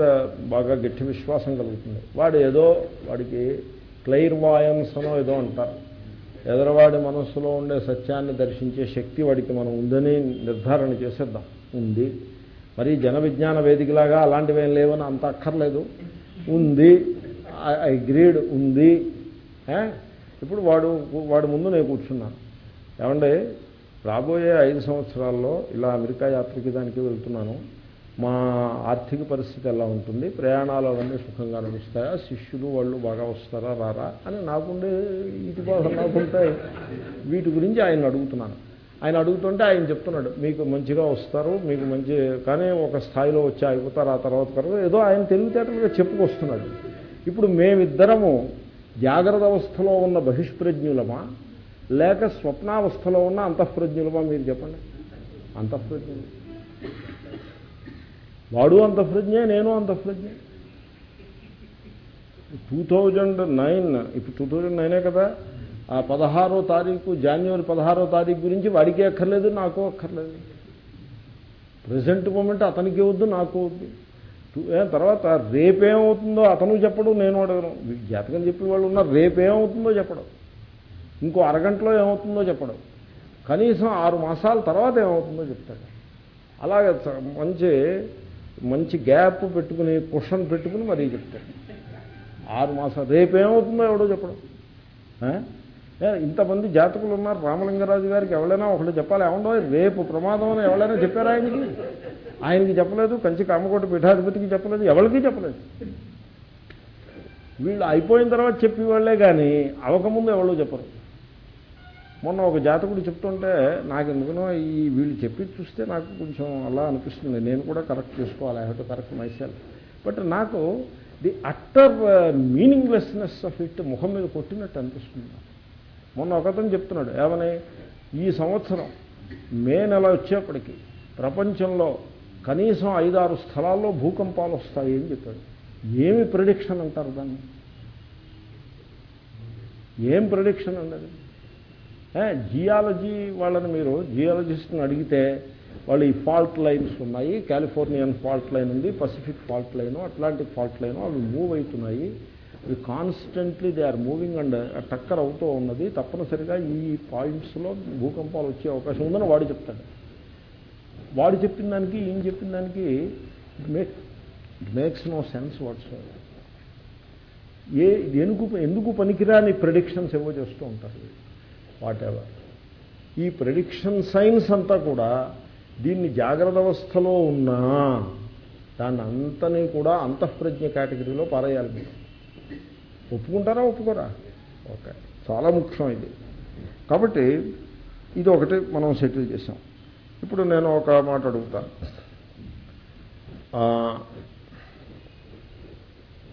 బాగా గట్టి విశ్వాసం కలుగుతుంది. వాడు ఏదో వాడికి క్లైర్ వాయన్స్ అనో ఏదో అంటారు. ఎదరవాడి మనస్సులో ఉండే సత్యాన్ని దర్శించే శక్తి వాడికి మనం ఉందని నిర్ధారణ చేసేద్దాం. ఉంది. మరి జన విజ్ఞాన వేదికలాగా అలాంటివి ఏం లేవని అంత అక్కర్లేదు. ఉంది. ఐ గ్రీడ్ ఉంది. ఇప్పుడు వాడు వాడి ముందు నేను కూర్చున్నాను. ఏమంటే రాబోయే ఐదు సంవత్సరాల్లో ఇలా అమెరికా యాత్రకి దానికి వెళ్తున్నాను. మా ఆర్థిక పరిస్థితి ఎలా ఉంటుంది? ప్రయాణాలు అవన్నీ సుఖంగా నడుస్తాయా? శిష్యులు వాళ్ళు బాగా వస్తారా రారా? అని నాకుండే ఇటు బాధ నాకుంటాయి వీటి గురించి ఆయన అడుగుతున్నాను. ఆయన అడుగుతుంటే ఆయన చెప్తున్నాడు మీకు మంచిగా వస్తారు మీకు మంచి కానీ ఒక స్థాయిలో వచ్చి అయిపోతారు ఆ తర్వాత తర్వాత ఏదో ఆయన తెలివితేటలుగా చెప్పుకొస్తున్నాడు. ఇప్పుడు మేమిద్దరము జాగ్రత్త అవస్థలో ఉన్న బహిష్ప్రజ్ఞులమా? లేక స్వప్నావస్థలో ఉన్న అంతఃప్రజ్ఞులమా మీరు చెప్పండి. అంతఃప్రజ్ఞులు. వాడు అంతఃప్రజ్ఞే నేను అంతఃప్రజ్ఞ. టూ థౌజండ్ నైన్ ఇప్పుడు టూ థౌజండ్ నైనే కదా? ఆ పదహారో తారీఖు జాన్యువరి పదహారో తారీఖు గురించి వాడికి అక్కర్లేదు నాకు అక్కర్లేదు. ప్రజెంట్ మూమెంట్ అతనికి వద్దు నాకు వద్దు. తర్వాత రేపేమవుతుందో అతను చెప్పడు నేను అడగను. జాతకం చెప్పి వాళ్ళు ఉన్నారు రేపేమవుతుందో చెప్పడం. ఇంకో అరగంటలో ఏమవుతుందో చెప్పడం. కనీసం ఆరు మాసాల తర్వాత ఏమవుతుందో చెప్తాడు. అలాగే మంచి మంచి గ్యాప్ పెట్టుకుని కుషన్ పెట్టుకుని మరీ చెప్తాడు. ఆరు మాసాలు రేపేమవుతుందో ఎవడో చెప్పడం. ఇంతమంది జాతకులు ఉన్నారు రామలింగరాజు గారికి ఎవరైనా ఒకళ్ళు చెప్పాలి ఏమండో రేపు ప్రమాదం అని ఎవరైనా చెప్పారు ఆయనకి? ఆయనకి చెప్పలేదు కంచి కామకోట పీఠాధిపతికి చెప్పలేదు ఎవరికి చెప్పలేదు. వీళ్ళు అయిపోయిన తర్వాత చెప్పేవాళ్ళే కానీ అవకముందు ఎవరో చెప్పరు. మొన్న ఒక జాతకుడు చెప్తుంటే నాకు ఎందుకనో ఈ వీళ్ళు చెప్పి చూస్తే నాకు కొంచెం అలా అనిపిస్తుంది. నేను కూడా కరెక్ట్ చేసుకోవాలి. I have to correct myself but నాకు the utter meaninglessness of it ముఖం మీద కొట్టినట్టు అనిపిస్తుంది మొన్న ఒకతను చెప్తున్నాడు ఏమని? ఈ సంవత్సరం మే నెల వచ్చేప్పటికి ప్రపంచంలో కనీసం ఐదారు స్థలాల్లో భూకంపాలు వస్తాయి అని చెప్పాడు. ఏమి ప్రిడిక్షన్ అంటారు దాన్ని? ఏం ప్రిడిక్షన్ అండి జియాలజీ వాళ్ళని మీరు జియాలజిస్ట్ని అడిగితే వాళ్ళు ఈ ఫాల్ట్ లైన్స్ ఉన్నాయి కాలిఫోర్నియన్ ఫాల్ట్ లైన్ ఉంది Pacific fault line Atlantic fault line అవి మూవ్ అవుతున్నాయి. అవి constantly they are moving and టక్కర్ అవుతూ ఉన్నది. తప్పనిసరిగా ఈ పాయింట్స్లో భూకంపాలు వచ్చే అవకాశం ఉందని వాడు చెప్తాడు. వాడు చెప్పిన దానికి ఈయన చెప్పిన దానికి make makes no sense what's a ఎందుకు ఎందుకు పనికిరాని ప్రెడిక్షన్స్ ఏవో చేస్తూ ఉంటారు వాట్ ఎవర్ ఈ ప్రెడిక్షన్ సైన్స్ అంతా కూడా దీన్ని జాగ్రత్త అవస్థలో ఉన్నా దాన్ని అంతని కూడా అంతఃప్రజ్ఞ కేటగిరీలో పారేయాలి మీరు. ఒప్పుకుంటారా ఒప్పుకోరా? ఓకే. చాలా ముఖ్యం ఇది. కాబట్టి ఇది ఒకటి మనం సెటిల్ చేసాం. ఇప్పుడు నేను ఒక మాట అడుగుతా.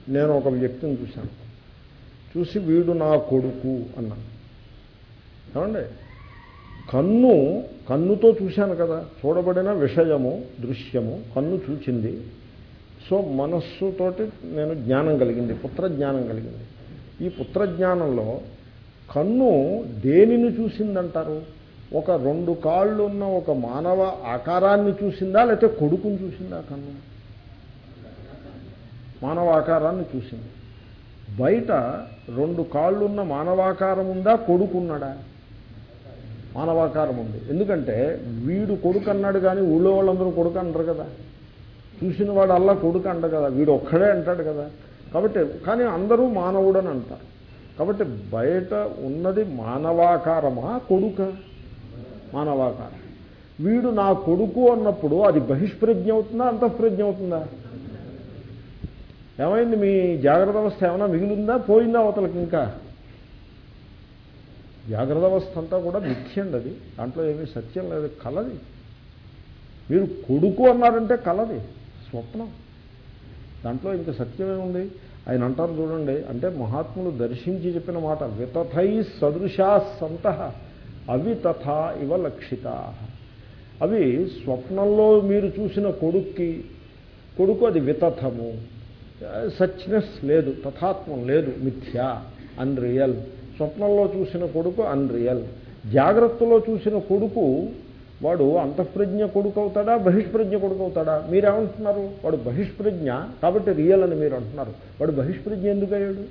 నేను ఒక వ్యక్తిని చూశాను. చూసి వీడు నా కొడుకు అన్నాను. ఏమండి? కన్ను కన్నుతో చూశాను కదా. చూడబడిన విషయము దృశ్యము కన్ను చూచింది. సో మనస్సుతోటి నేను జ్ఞానం కలిగింది పుత్ర జ్ఞానం కలిగింది. ఈ పుత్ర జ్ఞానంలో కన్ను దేనిని చూసిందంటారు? ఒక రెండు కాళ్ళు ఉన్న ఒక మానవ ఆకారాన్ని చూసిందా లేకపోతే కొడుకుని చూసిందా కన్ను? మానవ ఆకారాన్ని చూసింది. బయట రెండు కాళ్ళున్న మానవాకారం ఉందా కొడుకున్నాడా? మానవాకారం ఉంది. ఎందుకంటే వీడు కొడుకు అన్నాడు కానీ ఊళ్ళో వాళ్ళందరూ కొడుకు అంటారు కదా. చూసిన వాడు అల్లా కొడుకు అంట కదా. వీడు ఒక్కడే అంటాడు కదా. కాబట్టి కానీ అందరూ మానవుడని అంటారు. కాబట్టి బయట ఉన్నది మానవాకారమా కొడుక? మానవాకారం. వీడు నా కొడుకు అన్నప్పుడు అది బహిష్ప్రజ్ఞ అవుతుందా అంతఃప్రజ్ఞ అవుతుందా? ఏమైంది? మీ జాగ్రత్త అవస్థ ఏమైనా మిగిలిందా? పోయిందా అవతలకి ఇంకా? జాగ్రత్త అవస్థ అంతా కూడా మిథ్యండి అది. దాంట్లో ఏమీ సత్యం లేదు. కలది. మీరు కొడుకు అన్నారంటే కలది. స్వప్నం. దాంట్లో ఇంకా సత్యమే ఉంది. ఆయన అంటారు చూడండి అంటే మహాత్ములు దర్శించి చెప్పిన మాట వితథై సదృశా సంత అవి తథా ఇవ లక్షిత. అవి స్వప్నంలో మీరు చూసిన కొడుక్కి కొడుకు అది వితథము. సచ్నెస్ లేదు తథాత్మం లేదు మిథ్యా అన్రియల్ స్వప్నంలో చూసిన కొడుకు అన్రియల్ జాగ్రత్తలో చూసిన కొడుకు వాడు అంతఃప్రజ్ఞ కొడుకు అవుతాడా బహిష్ప్రజ్ఞ కొడుకు అవుతాడా మీరేమంటున్నారు? వాడు బహిష్ప్రజ్ఞ కాబట్టి రియల్ అని మీరు అంటున్నారు. వాడు బహిష్ప్రజ్ఞ ఎందుకు అయ్యాడు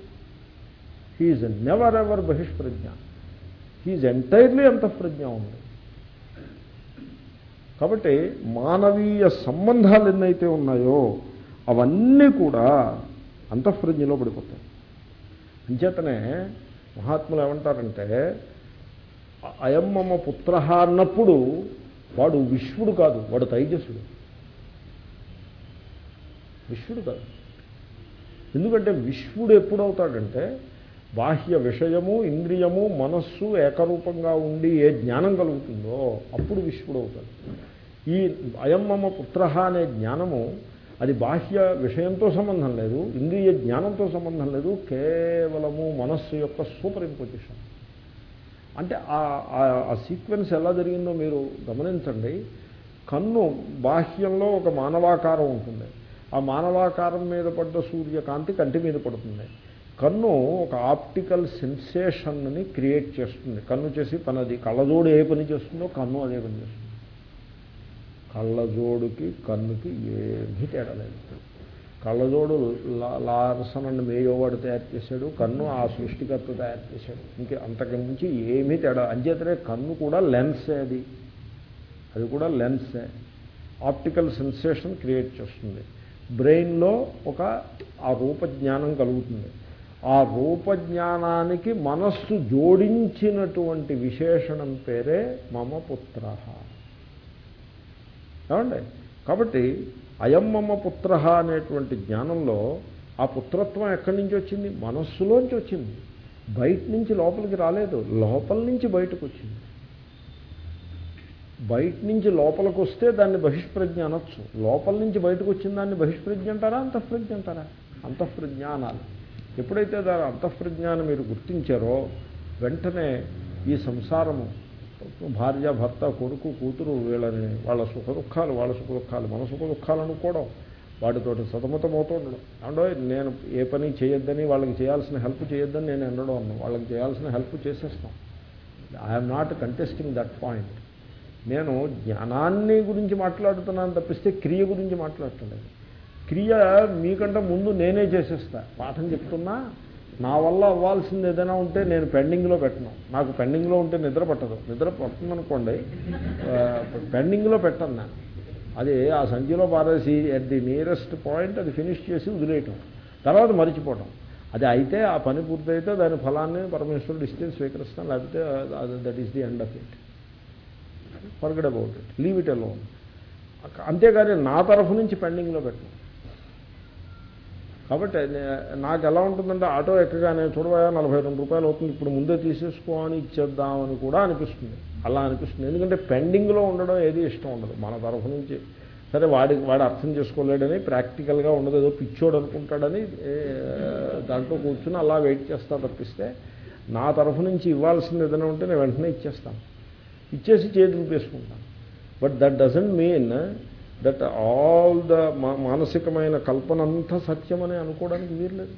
హీఈస్ నెవర్ ఎవర్ బహిష్ప్రజ్ఞ. హీఈస్ ఎంటైర్లీ అంతఃప్రజ్ఞ ఉంది. కాబట్టి మానవీయ సంబంధాలు ఎన్నైతే ఉన్నాయో అవన్నీ కూడా అంతఃప్రజ్ఞలో పడిపోతాయి. అంచేతనే మహాత్ములు ఏమంటారంటే అయం మమ పుత్ర అన్నప్పుడు వాడు విశ్వడు కాదు వాడు తైజసుడు విశ్వడు కాదు. ఎందుకంటే విశ్వడు ఎప్పుడవుతాడంటే బాహ్య విషయము ఇంద్రియము మనస్సు ఏకరూపంగా ఉండి ఏ జ్ఞానం కలుగుతుందో అప్పుడు విశ్వడు అవుతాడు. ఈ అయం మమ పుత్ర అనే జ్ఞానము అది బాహ్య విషయంతో సంబంధం లేదు ఇంద్రియ జ్ఞానంతో సంబంధం లేదు కేవలము మనస్సు యొక్క సూపర్ ఇంపోజిషన్ అంటే ఆ సీక్వెన్స్ ఎలా జరిగిందో మీరు గమనించండి. కన్ను బాహ్యంలో ఒక మానవాకారం ఉంటుంది. ఆ మానవాకారం మీద పడ్డ సూర్యకాంతి కంటి మీద పడుతుంది. కన్ను ఒక ఆప్టికల్ సెన్సేషన్ని క్రియేట్ చేస్తుంది. కన్ను చేసి తనది కళ్ళజోడు ఏ పని చేస్తుందో కన్ను అదే పని చేస్తుంది. కళ్ళజోడుకి కన్నుకి ఏమీ తేడా లేదు. కళ్ళజోడు లార్సన్ అండ్ మేయోవాడు తయారు చేశాడు కన్ను ఆ సృష్టికర్త తయారు చేశాడు. ఇంక అంతకు మించి ఏమీ తేడా అంచేతనే కన్ను కూడా లెన్సే అది. అది కూడా లెన్సే. ఆప్టికల్ సెన్సేషన్ క్రియేట్ చేస్తుంది. బ్రెయిన్లో ఒక ఆ రూపజ్ఞానం కలుగుతుంది. ఆ రూపజ్ఞానానికి మనస్సు జోడించినటువంటి విశేషణం పేరే మమ పుత్ర. ఏమండి? కాబట్టి అయమ్మమ్మ పుత్ర అనేటువంటి జ్ఞానంలో ఆ పుత్రత్వం ఎక్కడి నుంచి వచ్చింది? మనస్సులోంచి వచ్చింది. బయట నుంచి లోపలికి రాలేదు. లోపల నుంచి బయటకు వచ్చింది. బయట నుంచి లోపలికి వస్తే దాన్ని బహిష్ప్రజ్ఞ అనొచ్చు. లోపల నుంచి బయటకు వచ్చిన దాన్ని బహిష్ప్రజ్ఞ అంటారా? అంతఃప్రజ్ఞ అంటారా? అంతఃప్రజ్ఞానాలు ఎప్పుడైతే దాని అంతఃప్రజ్ఞానం మీరు గుర్తించారో వెంటనే ఈ సంసారము భార్య భర్త కొడుకు కూతురు వీళ్ళని వాళ్ళ సుఖ దుఃఖాలు వాళ్ళ సుఖ దుఃఖాలు మన సుఖ దుఃఖాలు అనుకోవడం వాటితోటి సతమతమవుతూ అంటే నేను ఏ పని చేయొద్దని వాళ్ళకి చేయాల్సిన హెల్ప్ చేయొద్దని నేను అనడం అన్నాను వాళ్ళకి చేయాల్సిన హెల్ప్ చేసేస్తాం. I'm not contesting that point నేను జ్ఞానాన్ని గురించి మాట్లాడుతున్నాను తప్పిస్తే క్రియ గురించి మాట్లాడుతుండేది క్రియ మీకంటే ముందు నేనే చేసేస్తా. పాఠం చెప్తున్నా నా వల్ల అవ్వాల్సింది ఏదైనా ఉంటే నేను పెండింగ్లో పెట్టను. నాకు పెండింగ్లో ఉంటే నిద్ర పట్టదు. నిద్ర పడుతుందనుకోండి పెండింగ్లో పెట్టను నేను. అది ఆ సంచిలో పారేసి అట్ ది నియరెస్ట్ పాయింట్ అది ఫినిష్ చేసి వదిలేయటం. తర్వాత మరిచిపోవటం. అది అయితే ఆ పని పూర్తయితే దాని ఫలాన్ని పరమేశ్వరుడు ఇస్తే స్వీకరిస్తాను లేకపోతే that is the end of it forget about it leave it alone అంతేగాని నా తరఫు నుంచి పెండింగ్లో పెట్టను. కాబట్టి నాకు ఎలా ఉంటుందంటే ఆటో ఎక్కగానే చూడవా నలభై రెండు రూపాయలు అవుతుంది ఇప్పుడు ముందే తీసేసుకో అని ఇచ్చేద్దామని కూడా అనిపిస్తుంది. అలా అనిపిస్తుంది. ఎందుకంటే పెండింగ్లో ఉండడం ఏది ఇష్టం ఉండదు. మన తరఫు నుంచి సరే వాడికి వాడు అర్థం చేసుకోలేడని ప్రాక్టికల్గా ఉండదు. ఏదో పిచ్చోడు అనుకుంటాడని దాంట్లో కూర్చుని అలా వెయిట్ చేస్తా తప్పిస్తే నా తరఫు నుంచి ఇవ్వాల్సింది ఏదైనా ఉంటే నేను వెంటనే ఇచ్చేస్తాను. ఇచ్చేసి చేతులు పేసుకుంటాను but that doesn't mean that all the మానసికమైన కల్పన అంతా సత్యమని అనుకోవడానికి వీర్లేదు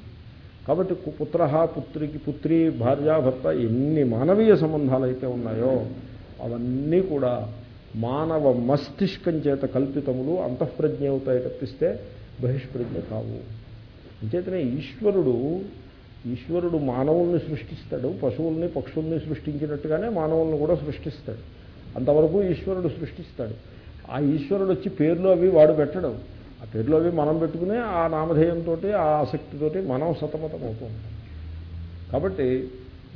కాబట్టి పుత్ర పుత్రికి పుత్రి భార్యాభర్త ఎన్ని మానవీయ సంబంధాలు అయితే ఉన్నాయో అవన్నీ కూడా మానవ మస్తిష్కం చేత కల్పితములు అంతఃప్రజ్ఞ అవుతాయి తప్పిస్తే బహిష్ప్రజ్ఞ కావు. అంచేతనే ఈశ్వరుడు ఈశ్వరుడు మానవుల్ని సృష్టిస్తాడు పశువుల్ని పక్షుల్ని సృష్టించినట్టుగానే మానవుల్ని కూడా సృష్టిస్తాడు. అంతవరకు ఈశ్వరుడు సృష్టిస్తాడు. ఆ ఈశ్వరుడు వచ్చి పేర్లు అవి వాడు పెట్టడం. ఆ పేర్లు అవి మనం పెట్టుకునే ఆ నామధేయంతో ఆ ఆసక్తితోటి మనం సతమతం అవుతూ ఉంటాం కాబట్టి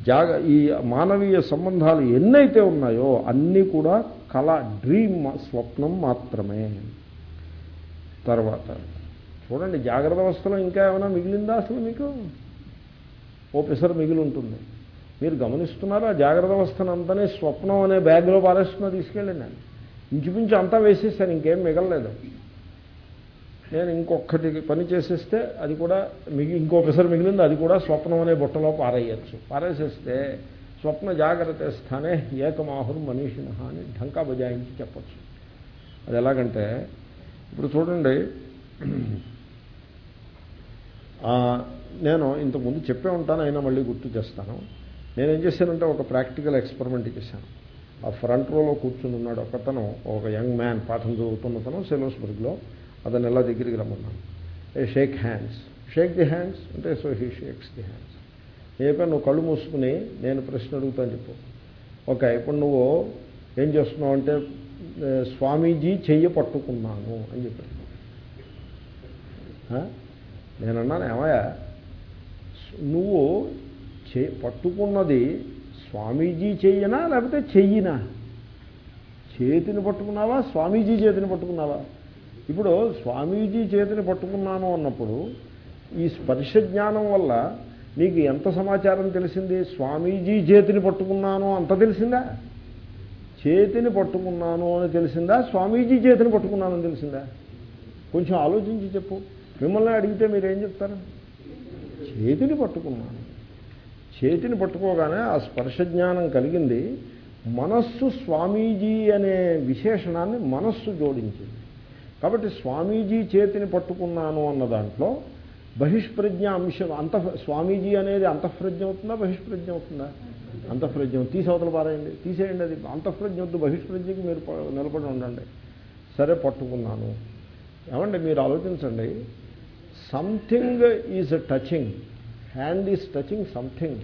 జాగ ఈ మానవీయ సంబంధాలు ఎన్నైతే ఉన్నాయో అన్నీ కూడా కళ డ్రీమ్ స్వప్నం మాత్రమే. తర్వాత చూడండి జాగ్రత్త అవస్థలో ఇంకా ఏమైనా మిగిలిందా అసలు మీకు? ఓ పిసర్ మిగిలి ఉంటుంది మీరు గమనిస్తున్నారా? జాగ్రత్త అవస్థను అంతనే స్వప్నం అనే బ్యాగ్లో పారేస్తున్నా తీసుకెళ్ళి నేను. ఇంచుమించు అంతా వేసేసాను ఇంకేం మిగలలేదు. నేను ఇంకొకటి పని చేసేస్తే అది కూడా మిగి ఇంకో పిసరు మిగిలింది అది కూడా స్వప్నం అనే బుట్టలో పారేయచ్చు. పారేసేస్తే స్వప్న జాగ్రత్త స్థానే ఏకమాహురు మనీషిన అని ఢంకా బజాయించి చెప్పచ్చు. అది ఎలాగంటే ఇప్పుడు చూడండి నేను ఇంతకుముందు చెప్పే ఉంటాను అయినా మళ్ళీ గుర్తు చేస్తాను. నేనేం చేశానంటే ఒక ప్రాక్టికల్ ఎక్స్పెరిమెంట్ చేశాను. ఆ ఫ్రంట్ రోలో కూర్చుని ఉన్నాడు ఒకతను ఒక యంగ్ మ్యాన్ పాఠం చదువుతున్నతను సెలోస్బర్గ్లో. అతను ఎలా దగ్గరికి రమ్మన్నాను a shake hands shake the hands అంటే so he shakes the hands నేను నువ్వు కళ్ళు మూసుకుని నేను ప్రశ్న అడుగుతాను చెప్పు. ఓకే ఇప్పుడు నువ్వు ఏం చేస్తున్నావు అంటే స్వామీజీ చెయ్యి పట్టుకున్నాను అని చెప్పాను నేనన్నాను ఏమయ్యా? నువ్వు చే పట్టుకున్నది స్వామీజీ చెయ్యనా లేకపోతే చెయ్యినా? చేతిని పట్టుకున్నావా? స్వామీజీ చేతిని పట్టుకున్నావా? ఇప్పుడు స్వామీజీ చేతిని పట్టుకున్నాను అన్నప్పుడు ఈ స్పర్శ జ్ఞానం వల్ల నీకు ఎంత సమాచారం తెలిసింది? స్వామీజీ చేతిని పట్టుకున్నాను అంత తెలిసిందా? చేతిని పట్టుకున్నాను అని తెలిసిందా? స్వామీజీ చేతిని పట్టుకున్నాను అని తెలిసిందా? కొంచెం ఆలోచించి చెప్పు. మిమ్మల్ని అడిగితే మీరేం చెప్తారు? చేతిని పట్టుకున్నాను. చేతిని పట్టుకోగానే ఆ స్పర్శ జ్ఞానం కలిగింది. మనస్సు స్వామీజీ అనే విశేషణాన్ని మనస్సు జోడించింది. కాబట్టి స్వామీజీ చేతిని పట్టుకున్నాను అన్న దాంట్లో బహిష్ప్రజ్ఞ అంశం అంత స్వామీజీ అనేది అంతఃప్రజ్ఞ అవుతుందా బహిష్ప్రజ్ఞ అవుతుందా? అంతఃప్రజ్ఞం తీసవతలు పారేయండి. తీసేయండి అది. అంతఃప్రజ్ఞ వద్దు బహిష్ప్రజ్ఞకి మీరు నిలబడి ఉండండి. సరే పట్టుకున్నాను. ఏమండి మీరు ఆలోచించండి. Something is touching. Hand is touching something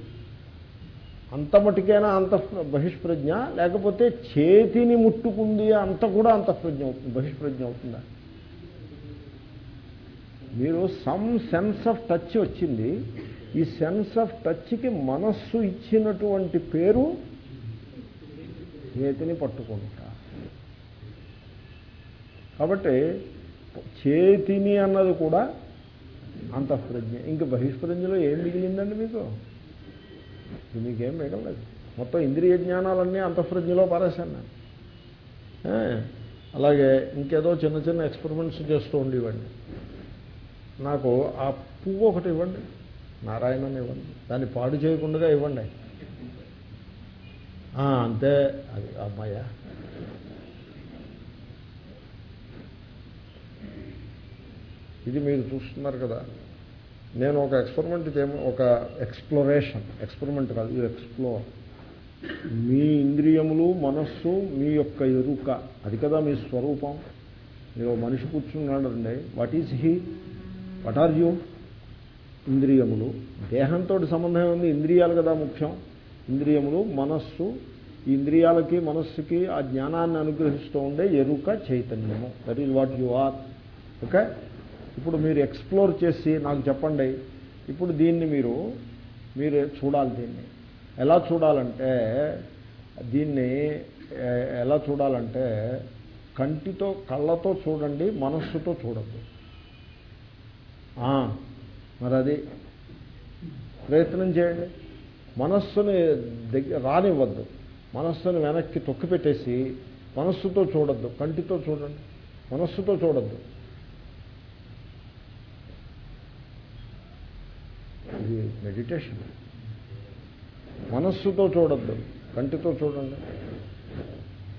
అంత మటుకైనా అంత బహిష్ప్రజ్ఞ లేకపోతే చేతిని ముట్టుకుంది అంత కూడా అంతఃప్రజ్ఞ అవుతుంది బహిష్ప్రజ్ఞ అవుతుందా? మీరు సమ్ సెన్స్ ఆఫ్ టచ్ వచ్చింది. ఈ సెన్స్ ఆఫ్ టచ్కి మనస్సు ఇచ్చినటువంటి పేరు చేతిని పట్టుకుంట. కాబట్టి చేతిని అన్నది కూడా అంతఃప్రజ్ఞ. ఇంకా బహిష్ప్రజ్ఞలో ఏం మిగిలిందండి మీకు? మీకేం మిగలలేదు. మొత్తం ఇంద్రియ జ్ఞానాలన్నీ అంతఃప్రజ్ఞలో పారేశాను నేను. అలాగే ఇంకేదో చిన్న చిన్న ఎక్స్పెరిమెంట్స్ చేస్తూ ఉండేవాడిని. నాకు ఆ పువ్వు ఒకటి ఇవ్వండి. నారాయణని ఇవ్వండి. దాన్ని పాడు చేయకుండా ఇవ్వండి. అంతే. అది అమ్మాయ్యా ఇది మీరు చూస్తున్నారు కదా. నేను ఒక ఎక్స్పెరిమెంట్ ఒక ఎక్స్ప్లోరేషన్ ఎక్స్పెరిమెంట్ కాదు ఇది ఎక్స్ప్లోర్ మీ ఇంద్రియములు మనస్సు మీ యొక్క ఎరుక. అది కదా మీ స్వరూపం. మీరు మనిషి మనిషి కూర్చున్నాడండి. What is he what are you ఇంద్రియములు. దేహంతో సంబంధం ఉంది ఇంద్రియాలు కదా ముఖ్యం. ఇంద్రియములు మనస్సు. ఇంద్రియాలకి మనస్సుకి ఆ జ్ఞానాన్ని అనుగ్రహిస్తూ ఉండే ఎరుక చైతన్యము. That is what you are okay ఇప్పుడు మీరు ఎక్స్ప్లోర్ చేసి నాకు చెప్పండి. ఇప్పుడు దీన్ని మీరు మీరు చూడాలి దీన్ని. ఎలా చూడాలంటే దీన్ని ఎలా చూడాలంటే కంటితో కళ్ళతో చూడండి మనస్సుతో చూడద్దు. మరి అది ప్రయత్నం చేయండి. మనస్సుని దగ్గర రానివ్వద్దు. మనస్సుని వెనక్కి తొక్కిపెట్టేసి మనస్సుతో చూడద్దు. కంటితో చూడండి. మనస్సుతో చూడద్దు. ఇది మెడిటేషన్ మనస్సుతో చూడద్దు కంటితో చూడండి.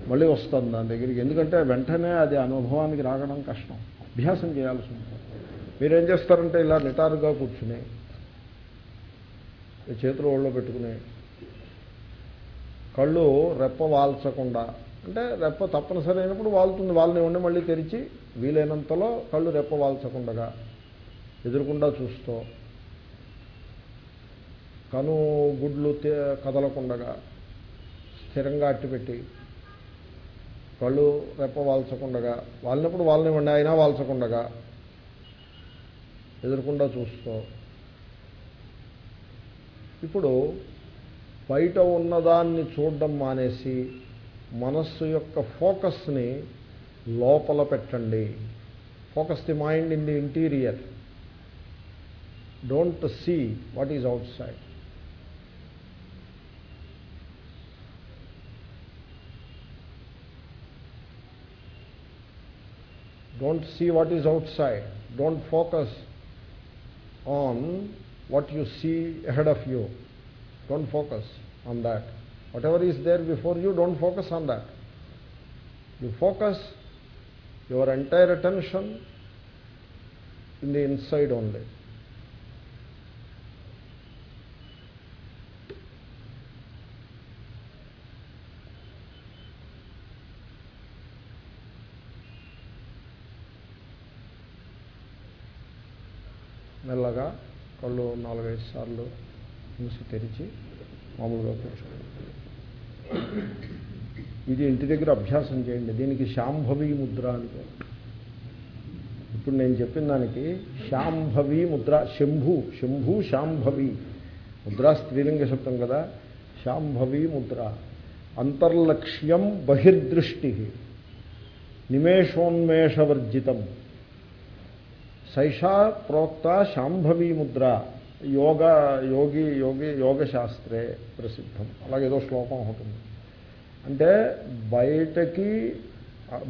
మళ్ళీ వస్తుంది దాని దగ్గరికి. ఎందుకంటే వెంటనే అది అనుభవానికి రాగడం కష్టం. అభ్యాసం చేయాల్సి ఉంటుంది. మీరేం చేస్తారంటే ఇలా నిటారుగా కూర్చుని చేతులు ఒళ్ళో పెట్టుకుని కళ్ళు రెప్ప వాల్చకుండా అంటే రెప్ప తప్పనిసరి అయినప్పుడు వాలుతుంది వాళ్ళని ఉండి మళ్ళీ తెరిచి వీలైనంతలో కళ్ళు రెప్ప వాల్చకుండగా ఎదురుకుండా చూస్తూ కను గుడ్లు కదలకుండగా స్థిరంగా అట్టిపెట్టి కళ్ళు రెప్ప వాల్చకుండగా వాళ్ళినప్పుడు వాళ్ళనివ్వండి అయినా వాల్చకుండగా ఎదురకుండా చూస్తూ. ఇప్పుడు బయట ఉన్నదాన్ని చూడడం మానేసి మనస్సు యొక్క ఫోకస్ని లోపల పెట్టండి. Focus the mind in the interior. Don't see what is outside. Don't see what is outside. Don't focus on what you see ahead of you. Don't focus on that. Whatever is there before you don't focus on that. You focus your entire attention in the inside only మెల్లగా కళ్ళు నాలుగైదు సార్లు మూసి తెరిచి మామూలుగా కూర్చోండి ఇది ఇంటి దగ్గర అభ్యాసం చేయండి. దీనికి శాంభవి ముద్ర అంటే ఇప్పుడు నేను చెప్పిన దానికి శాంభవి ముద్ర శంభు శంభు శాంభవి. ముద్ర స్త్రీలింగ శబ్దం కదా. శాంభవి ముద్ర. అంతర్లక్ష్యం బహిర్దృష్టి. నిమేషోన్మేషవర్జితం. సైషా ప్రోక్త శాంభవీ ముద్ర. యోగ యోగి యోగి యోగశాస్త్రే ప్రసిద్ధం. అలాగేదో శ్లోకం ఉంటుంది అంటే బయటకి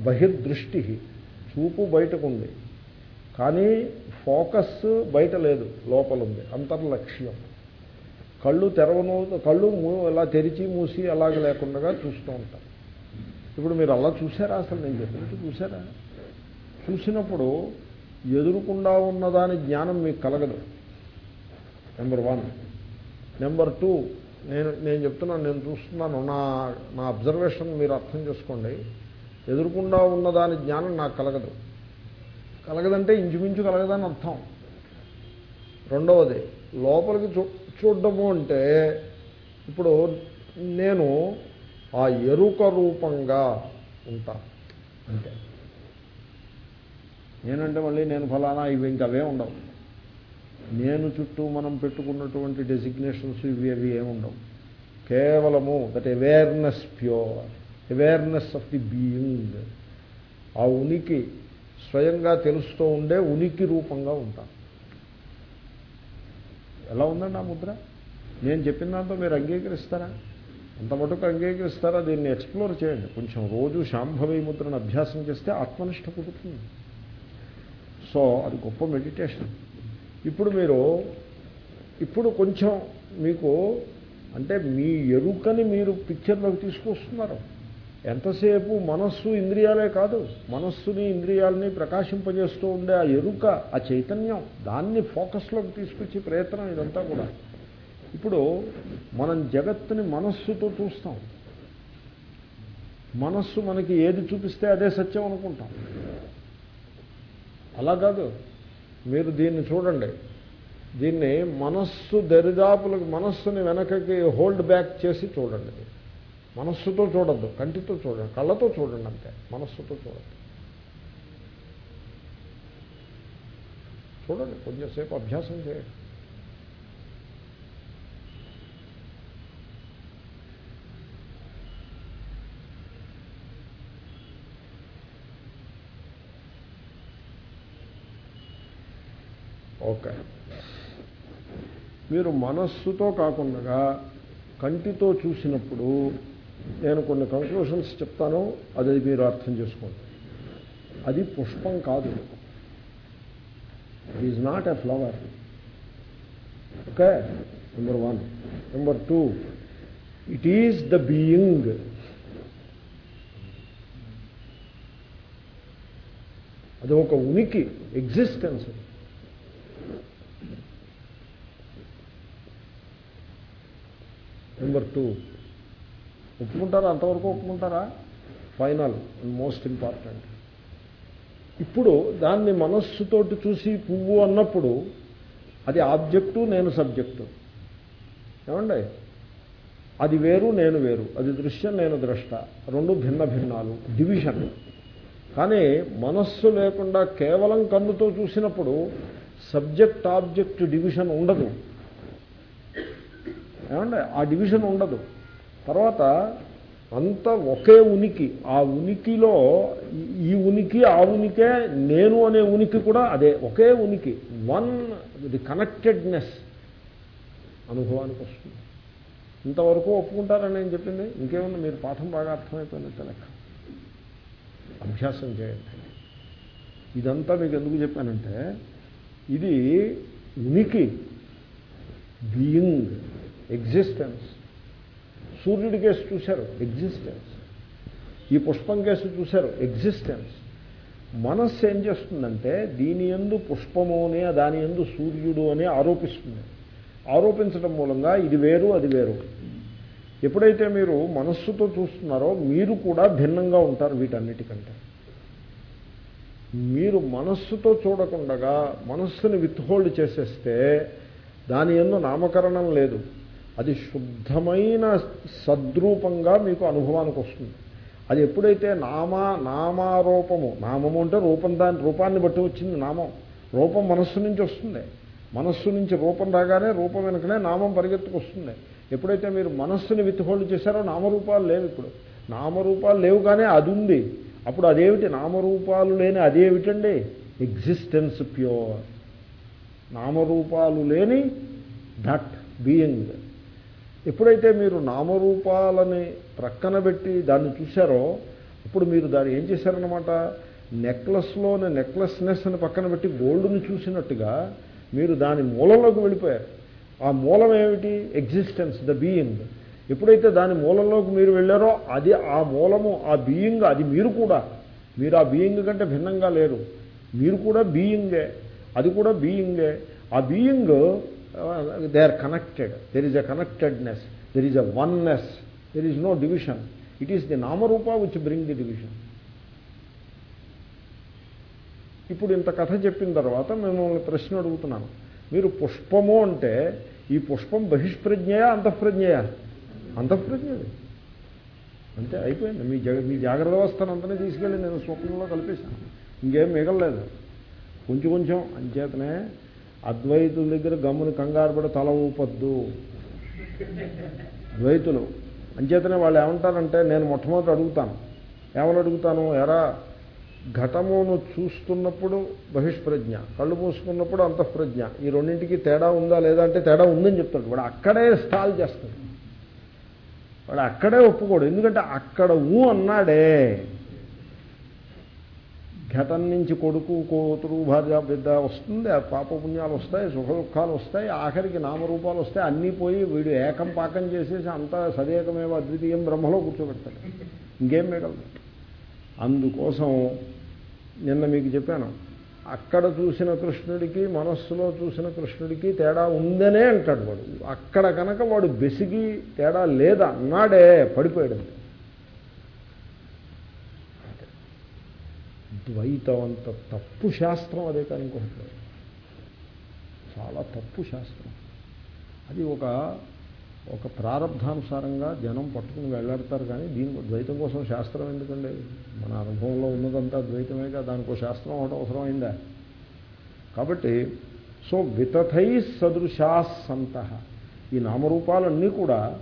బహిర్దృష్టి చూపు బయటకు ఉంది కానీ ఫోకస్ బయట లేదు లోపల ఉంది అంతర్లక్ష్యం. కళ్ళు తెరవను కళ్ళు ఇలా తెరిచి మూసి అలాగ లేకుండా చూస్తూ ఉంటారు ఇప్పుడు మీరు అలా చూసారా అసలు? నేను చెప్పినట్టు చూసారా? చూసినప్పుడు ఎదురుకుండా ఉన్నదాని జ్ఞానం మీకు కలగదు. నెంబర్ వన్ నెంబర్ టూ నేను నేను చెప్తున్నాను నేను చూస్తున్నాను నా నా అబ్జర్వేషన్ మీరు అర్థం చేసుకోండి. ఎదురుకుండా ఉన్నదాని జ్ఞానం నాకు కలగదు. కలగదంటే ఇంచుమించు కలగదని అర్థం. రెండవది లోపలికి చూ చూడడము అంటే ఇప్పుడు నేను ఆ ఎరుక రూపంగా ఉంటా. అంటే నేనంటే మళ్ళీ నేను ఫలానా ఇవి ఇంకా అవే ఉండవు. నేను చుట్టూ మనం పెట్టుకున్నటువంటి డెసిగ్నేషన్స్ ఇవి అవి ఏముండవు కేవలము that awareness pure awareness of the being ఆ ఉనికి స్వయంగా తెలుస్తూ ఉండే ఉనికి రూపంగా ఉంటాం. ఎలా ఉందండి ఆ ముద్ర? నేను చెప్పిన దాంతో మీరు అంగీకరిస్తారా? అంత మటుకు అంగీకరిస్తారా? దీన్ని ఎక్స్ప్లోర్ చేయండి. కొంచెం రోజు శాంభవి ముద్రను అభ్యాసం చేస్తే ఆత్మనిష్ట కుదురుతుంది సో అది గొప్ప మెడిటేషన్. ఇప్పుడు మీరు ఇప్పుడు కొంచెం మీకు అంటే మీ ఎరుకని మీరు పిక్చర్లోకి తీసుకొస్తున్నారు. ఎంతసేపు మనస్సు ఇంద్రియాలే కాదు మనస్సుని ఇంద్రియాలని ప్రకాశింపజేస్తూ ఉండే ఆ ఎరుక ఆ చైతన్యం దాన్ని ఫోకస్లోకి తీసుకొచ్చే ప్రయత్నం ఇదంతా కూడా. ఇప్పుడు మనం జగత్తుని మనస్సుతో చూస్తాం. మనస్సు మనకి ఏది చూపిస్తే అదే సత్యం అనుకుంటాం. అలా కాదు. మీరు దీన్ని చూడండి. దీన్ని మనస్సు దరిదాపులకు మనస్సుని వెనకకి హోల్డ్ బ్యాక్ చేసి చూడండి. మనస్సుతో చూడద్దు కంటితో చూడండి కళ్ళతో చూడండి అంతే. మనస్సుతో చూడద్దు. చూడండి కొంచెంసేపు అభ్యాసం చేయండి. ఓకే. మీరు మనస్సుతో కాకుండా కంటితో చూసినప్పుడు నేను కొన్ని కంక్లూషన్స్ చెప్తాను అది మీరు అర్థం చేసుకోండి. అది పుష్పం కాదు. It is not a flower okay number one number two it is the being అది ఒక ఉనికి ఎగ్జిస్టెన్స్ నెంబర్ టూ. ఒప్పుకుంటారా? అంతవరకు ఒప్పుకుంటారా? Final and most important. ఇప్పుడు దాన్ని మనస్సుతోటి చూసి పువ్వు అన్నప్పుడు అది ఆబ్జెక్టు నేను సబ్జెక్టు. ఏమండి? అది వేరు నేను వేరు. అది దృశ్యం నేను ద్రష్ట. రెండు భిన్న భిన్నాలు. డివిజన్. కానీ మనస్సు లేకుండా కేవలం కన్నుతో చూసినప్పుడు సబ్జెక్ట్ ఆబ్జెక్ట్ డివిజన్ ఉండదు. ఏమంటే ఆ డివిజన్ ఉండదు. తర్వాత అంత ఒకే ఉనికి. ఆ ఉనికిలో ఈ ఉనికి ఆ ఉనికే నేను అనే ఉనికి కూడా అదే ఒకే ఉనికి. వన్ ది కనెక్టెడ్నెస్ అనుభవానికి వస్తుంది. ఇంతవరకు ఒప్పుకుంటారని నేను చెప్పింది. ఇంకేమన్నా మీరు పాఠం బాగా అర్థమైపోయినట్టు లెక్క. అభ్యాసం చేయండి. ఇదంతా మీకు ఎందుకు చెప్పానంటే ఇది ఉనికి బీయింగ్ ఎగ్జిస్టెన్స్ సూర్యుడి కేసు చూశారు. ఎగ్జిస్టెన్స్ ఈ పుష్పం కేసు చూశారు. ఎగ్జిస్టెన్స్ మనస్సు ఏం చేస్తుందంటే దీని ఎందు పుష్పము అని దాని ఎందు సూర్యుడు అని ఆరోపిస్తుంది. ఆరోపించడం మూలంగా ఇది వేరు అది వేరు. ఎప్పుడైతే మీరు మనస్సుతో చూస్తున్నారో మీరు కూడా భిన్నంగా ఉంటారు వీటన్నిటికంటే. మీరు మనస్సుతో చూడకుండగా మనస్సుని విత్హోల్డ్ చేసేస్తే దాని ఎందు నామకరణం లేదు. అది శుద్ధమైన సద్రూపంగా మీకు అనుభవానికి వస్తుంది. అది ఎప్పుడైతే నామా నామారూపము నామము అంటే రూపం దాని రూపాన్ని బట్టి వచ్చింది నామం. రూపం మనస్సు నుంచి వస్తుంది. మనస్సు నుంచి రూపం రాగానే రూపం వెనుకనే నామం పరిగెత్తుకొస్తుంది ఎప్పుడైతే మీరు మనస్సుని విత్హోల్డ్ చేశారో నామరూపాలు లేవు ఇప్పుడు. నామరూపాలు లేవు కానీ అది ఉంది. అప్పుడు అదేమిటి? నామరూపాలు లేని అదేమిటండి? ఎగ్జిస్టెన్స్ ప్యూర్ నామరూపాలు లేని దట్ బీయింగ్ ఎప్పుడైతే మీరు నామరూపాలని ప్రక్కన పెట్టి దాన్ని చూశారో అప్పుడు మీరు దాన్ని ఏం చేశారనమాట నెక్లెస్లోని నెక్లెస్నెస్ అని పక్కన పెట్టి గోల్డ్ని చూసినట్టుగా మీరు దాని మూలంలోకి వెళ్ళిపోయారు. ఆ మూలం ఏమిటి? Existence the being. ఎప్పుడైతే దాని మూలంలోకి మీరు వెళ్ళారో అది ఆ మూలము ఆ బీయింగ్ అది మీరు కూడా. మీరు ఆ బీయింగ్ కంటే భిన్నంగా లేరు. మీరు కూడా బీయింగే. అది కూడా బీయింగే. ఆ being they are connected there is a connectedness there is a oneness there is no division it is the నామరూప విచ్ బ్రింగ్ ది డివిజన్ ఇప్పుడు ఇంత కథ చెప్పిన తర్వాత మిమ్మల్ని ప్రశ్న అడుగుతున్నాను. మీరు పుష్పము అంటే ఈ పుష్పం బహిష్ప్రజ్ఞయా అంతఃప్రజ్ఞయా? అంతఃప్రజ్ఞది అంతే అయిపోయింది. మీ జగ మీ జాగ్రత్త వ్యవస్థను అంతనే తీసుకెళ్ళి నేను స్వప్నంలో కల్పేశాను. ఇంకేం మిగలలేదు. కొంచెం కొంచెం అంచేతనే అద్వైతుల దగ్గర గమ్ముని కంగారు పడి తల ఊపద్దు. ద్వైతులు అంచేతనే వాళ్ళు ఏమంటారంటే నేను మొట్టమొదటి అడుగుతాను. ఏమని అడుగుతాను? ఎరా ఘటమును చూస్తున్నప్పుడు బహిష్ప్రజ్ఞ కళ్ళు మూసుకున్నప్పుడు అంతఃప్రజ్ఞ. ఈ రెండింటికి తేడా ఉందా లేదా అంటే తేడా ఉందని చెప్తాడు. వాడు అక్కడే స్టాల్ చేస్తాడు. వాడు అక్కడే ఒప్పుకోడు. ఎందుకంటే అక్కడ ఊ అన్నాడే. ఘటం నుంచి కొడుకు కూతురు భార్య బిడ్డ వస్తుంది ఆ పాపపుణ్యాలు వస్తాయి సుఖ దుఃఖాలు వస్తాయి ఆఖరికి నామరూపాలు వస్తాయి అన్నీ పోయి వీడు ఏకం పాకం చేసేసి అంతా సదేకమేవ అద్వితీయం బ్రహ్మలో కూర్చోబెడతాడు. ఇంకేం మిగలదు. అందుకోసం నిన్న మీకు చెప్పాను అక్కడ చూసిన కృష్ణుడికి మనస్సులో చూసిన కృష్ణుడికి తేడా ఉందనే అంటాడు వాడు. అక్కడ కనుక వాడు బెసిగి తేడా లేదా అన్నాడే పడిపోయాడు ద్వైతం అంత తప్పు శాస్త్రం అదే కానీ ఇంకొకటి లేదు. చాలా తప్పు శాస్త్రం. అది ఒక ఒక ప్రారంధానుసారంగా జనం పట్టుకుని వెళ్ళాడతారు కానీ దీని ద్వైతం కోసం శాస్త్రం ఎందుకండి? మన అనుభవంలో ఉన్నదంతా ద్వైతమేగా దానికో శాస్త్రం ఒకటి అవసరమైందా? కాబట్టి సో వితథై సదృశా సంత ఈ నామరూపాలన్నీ కూడా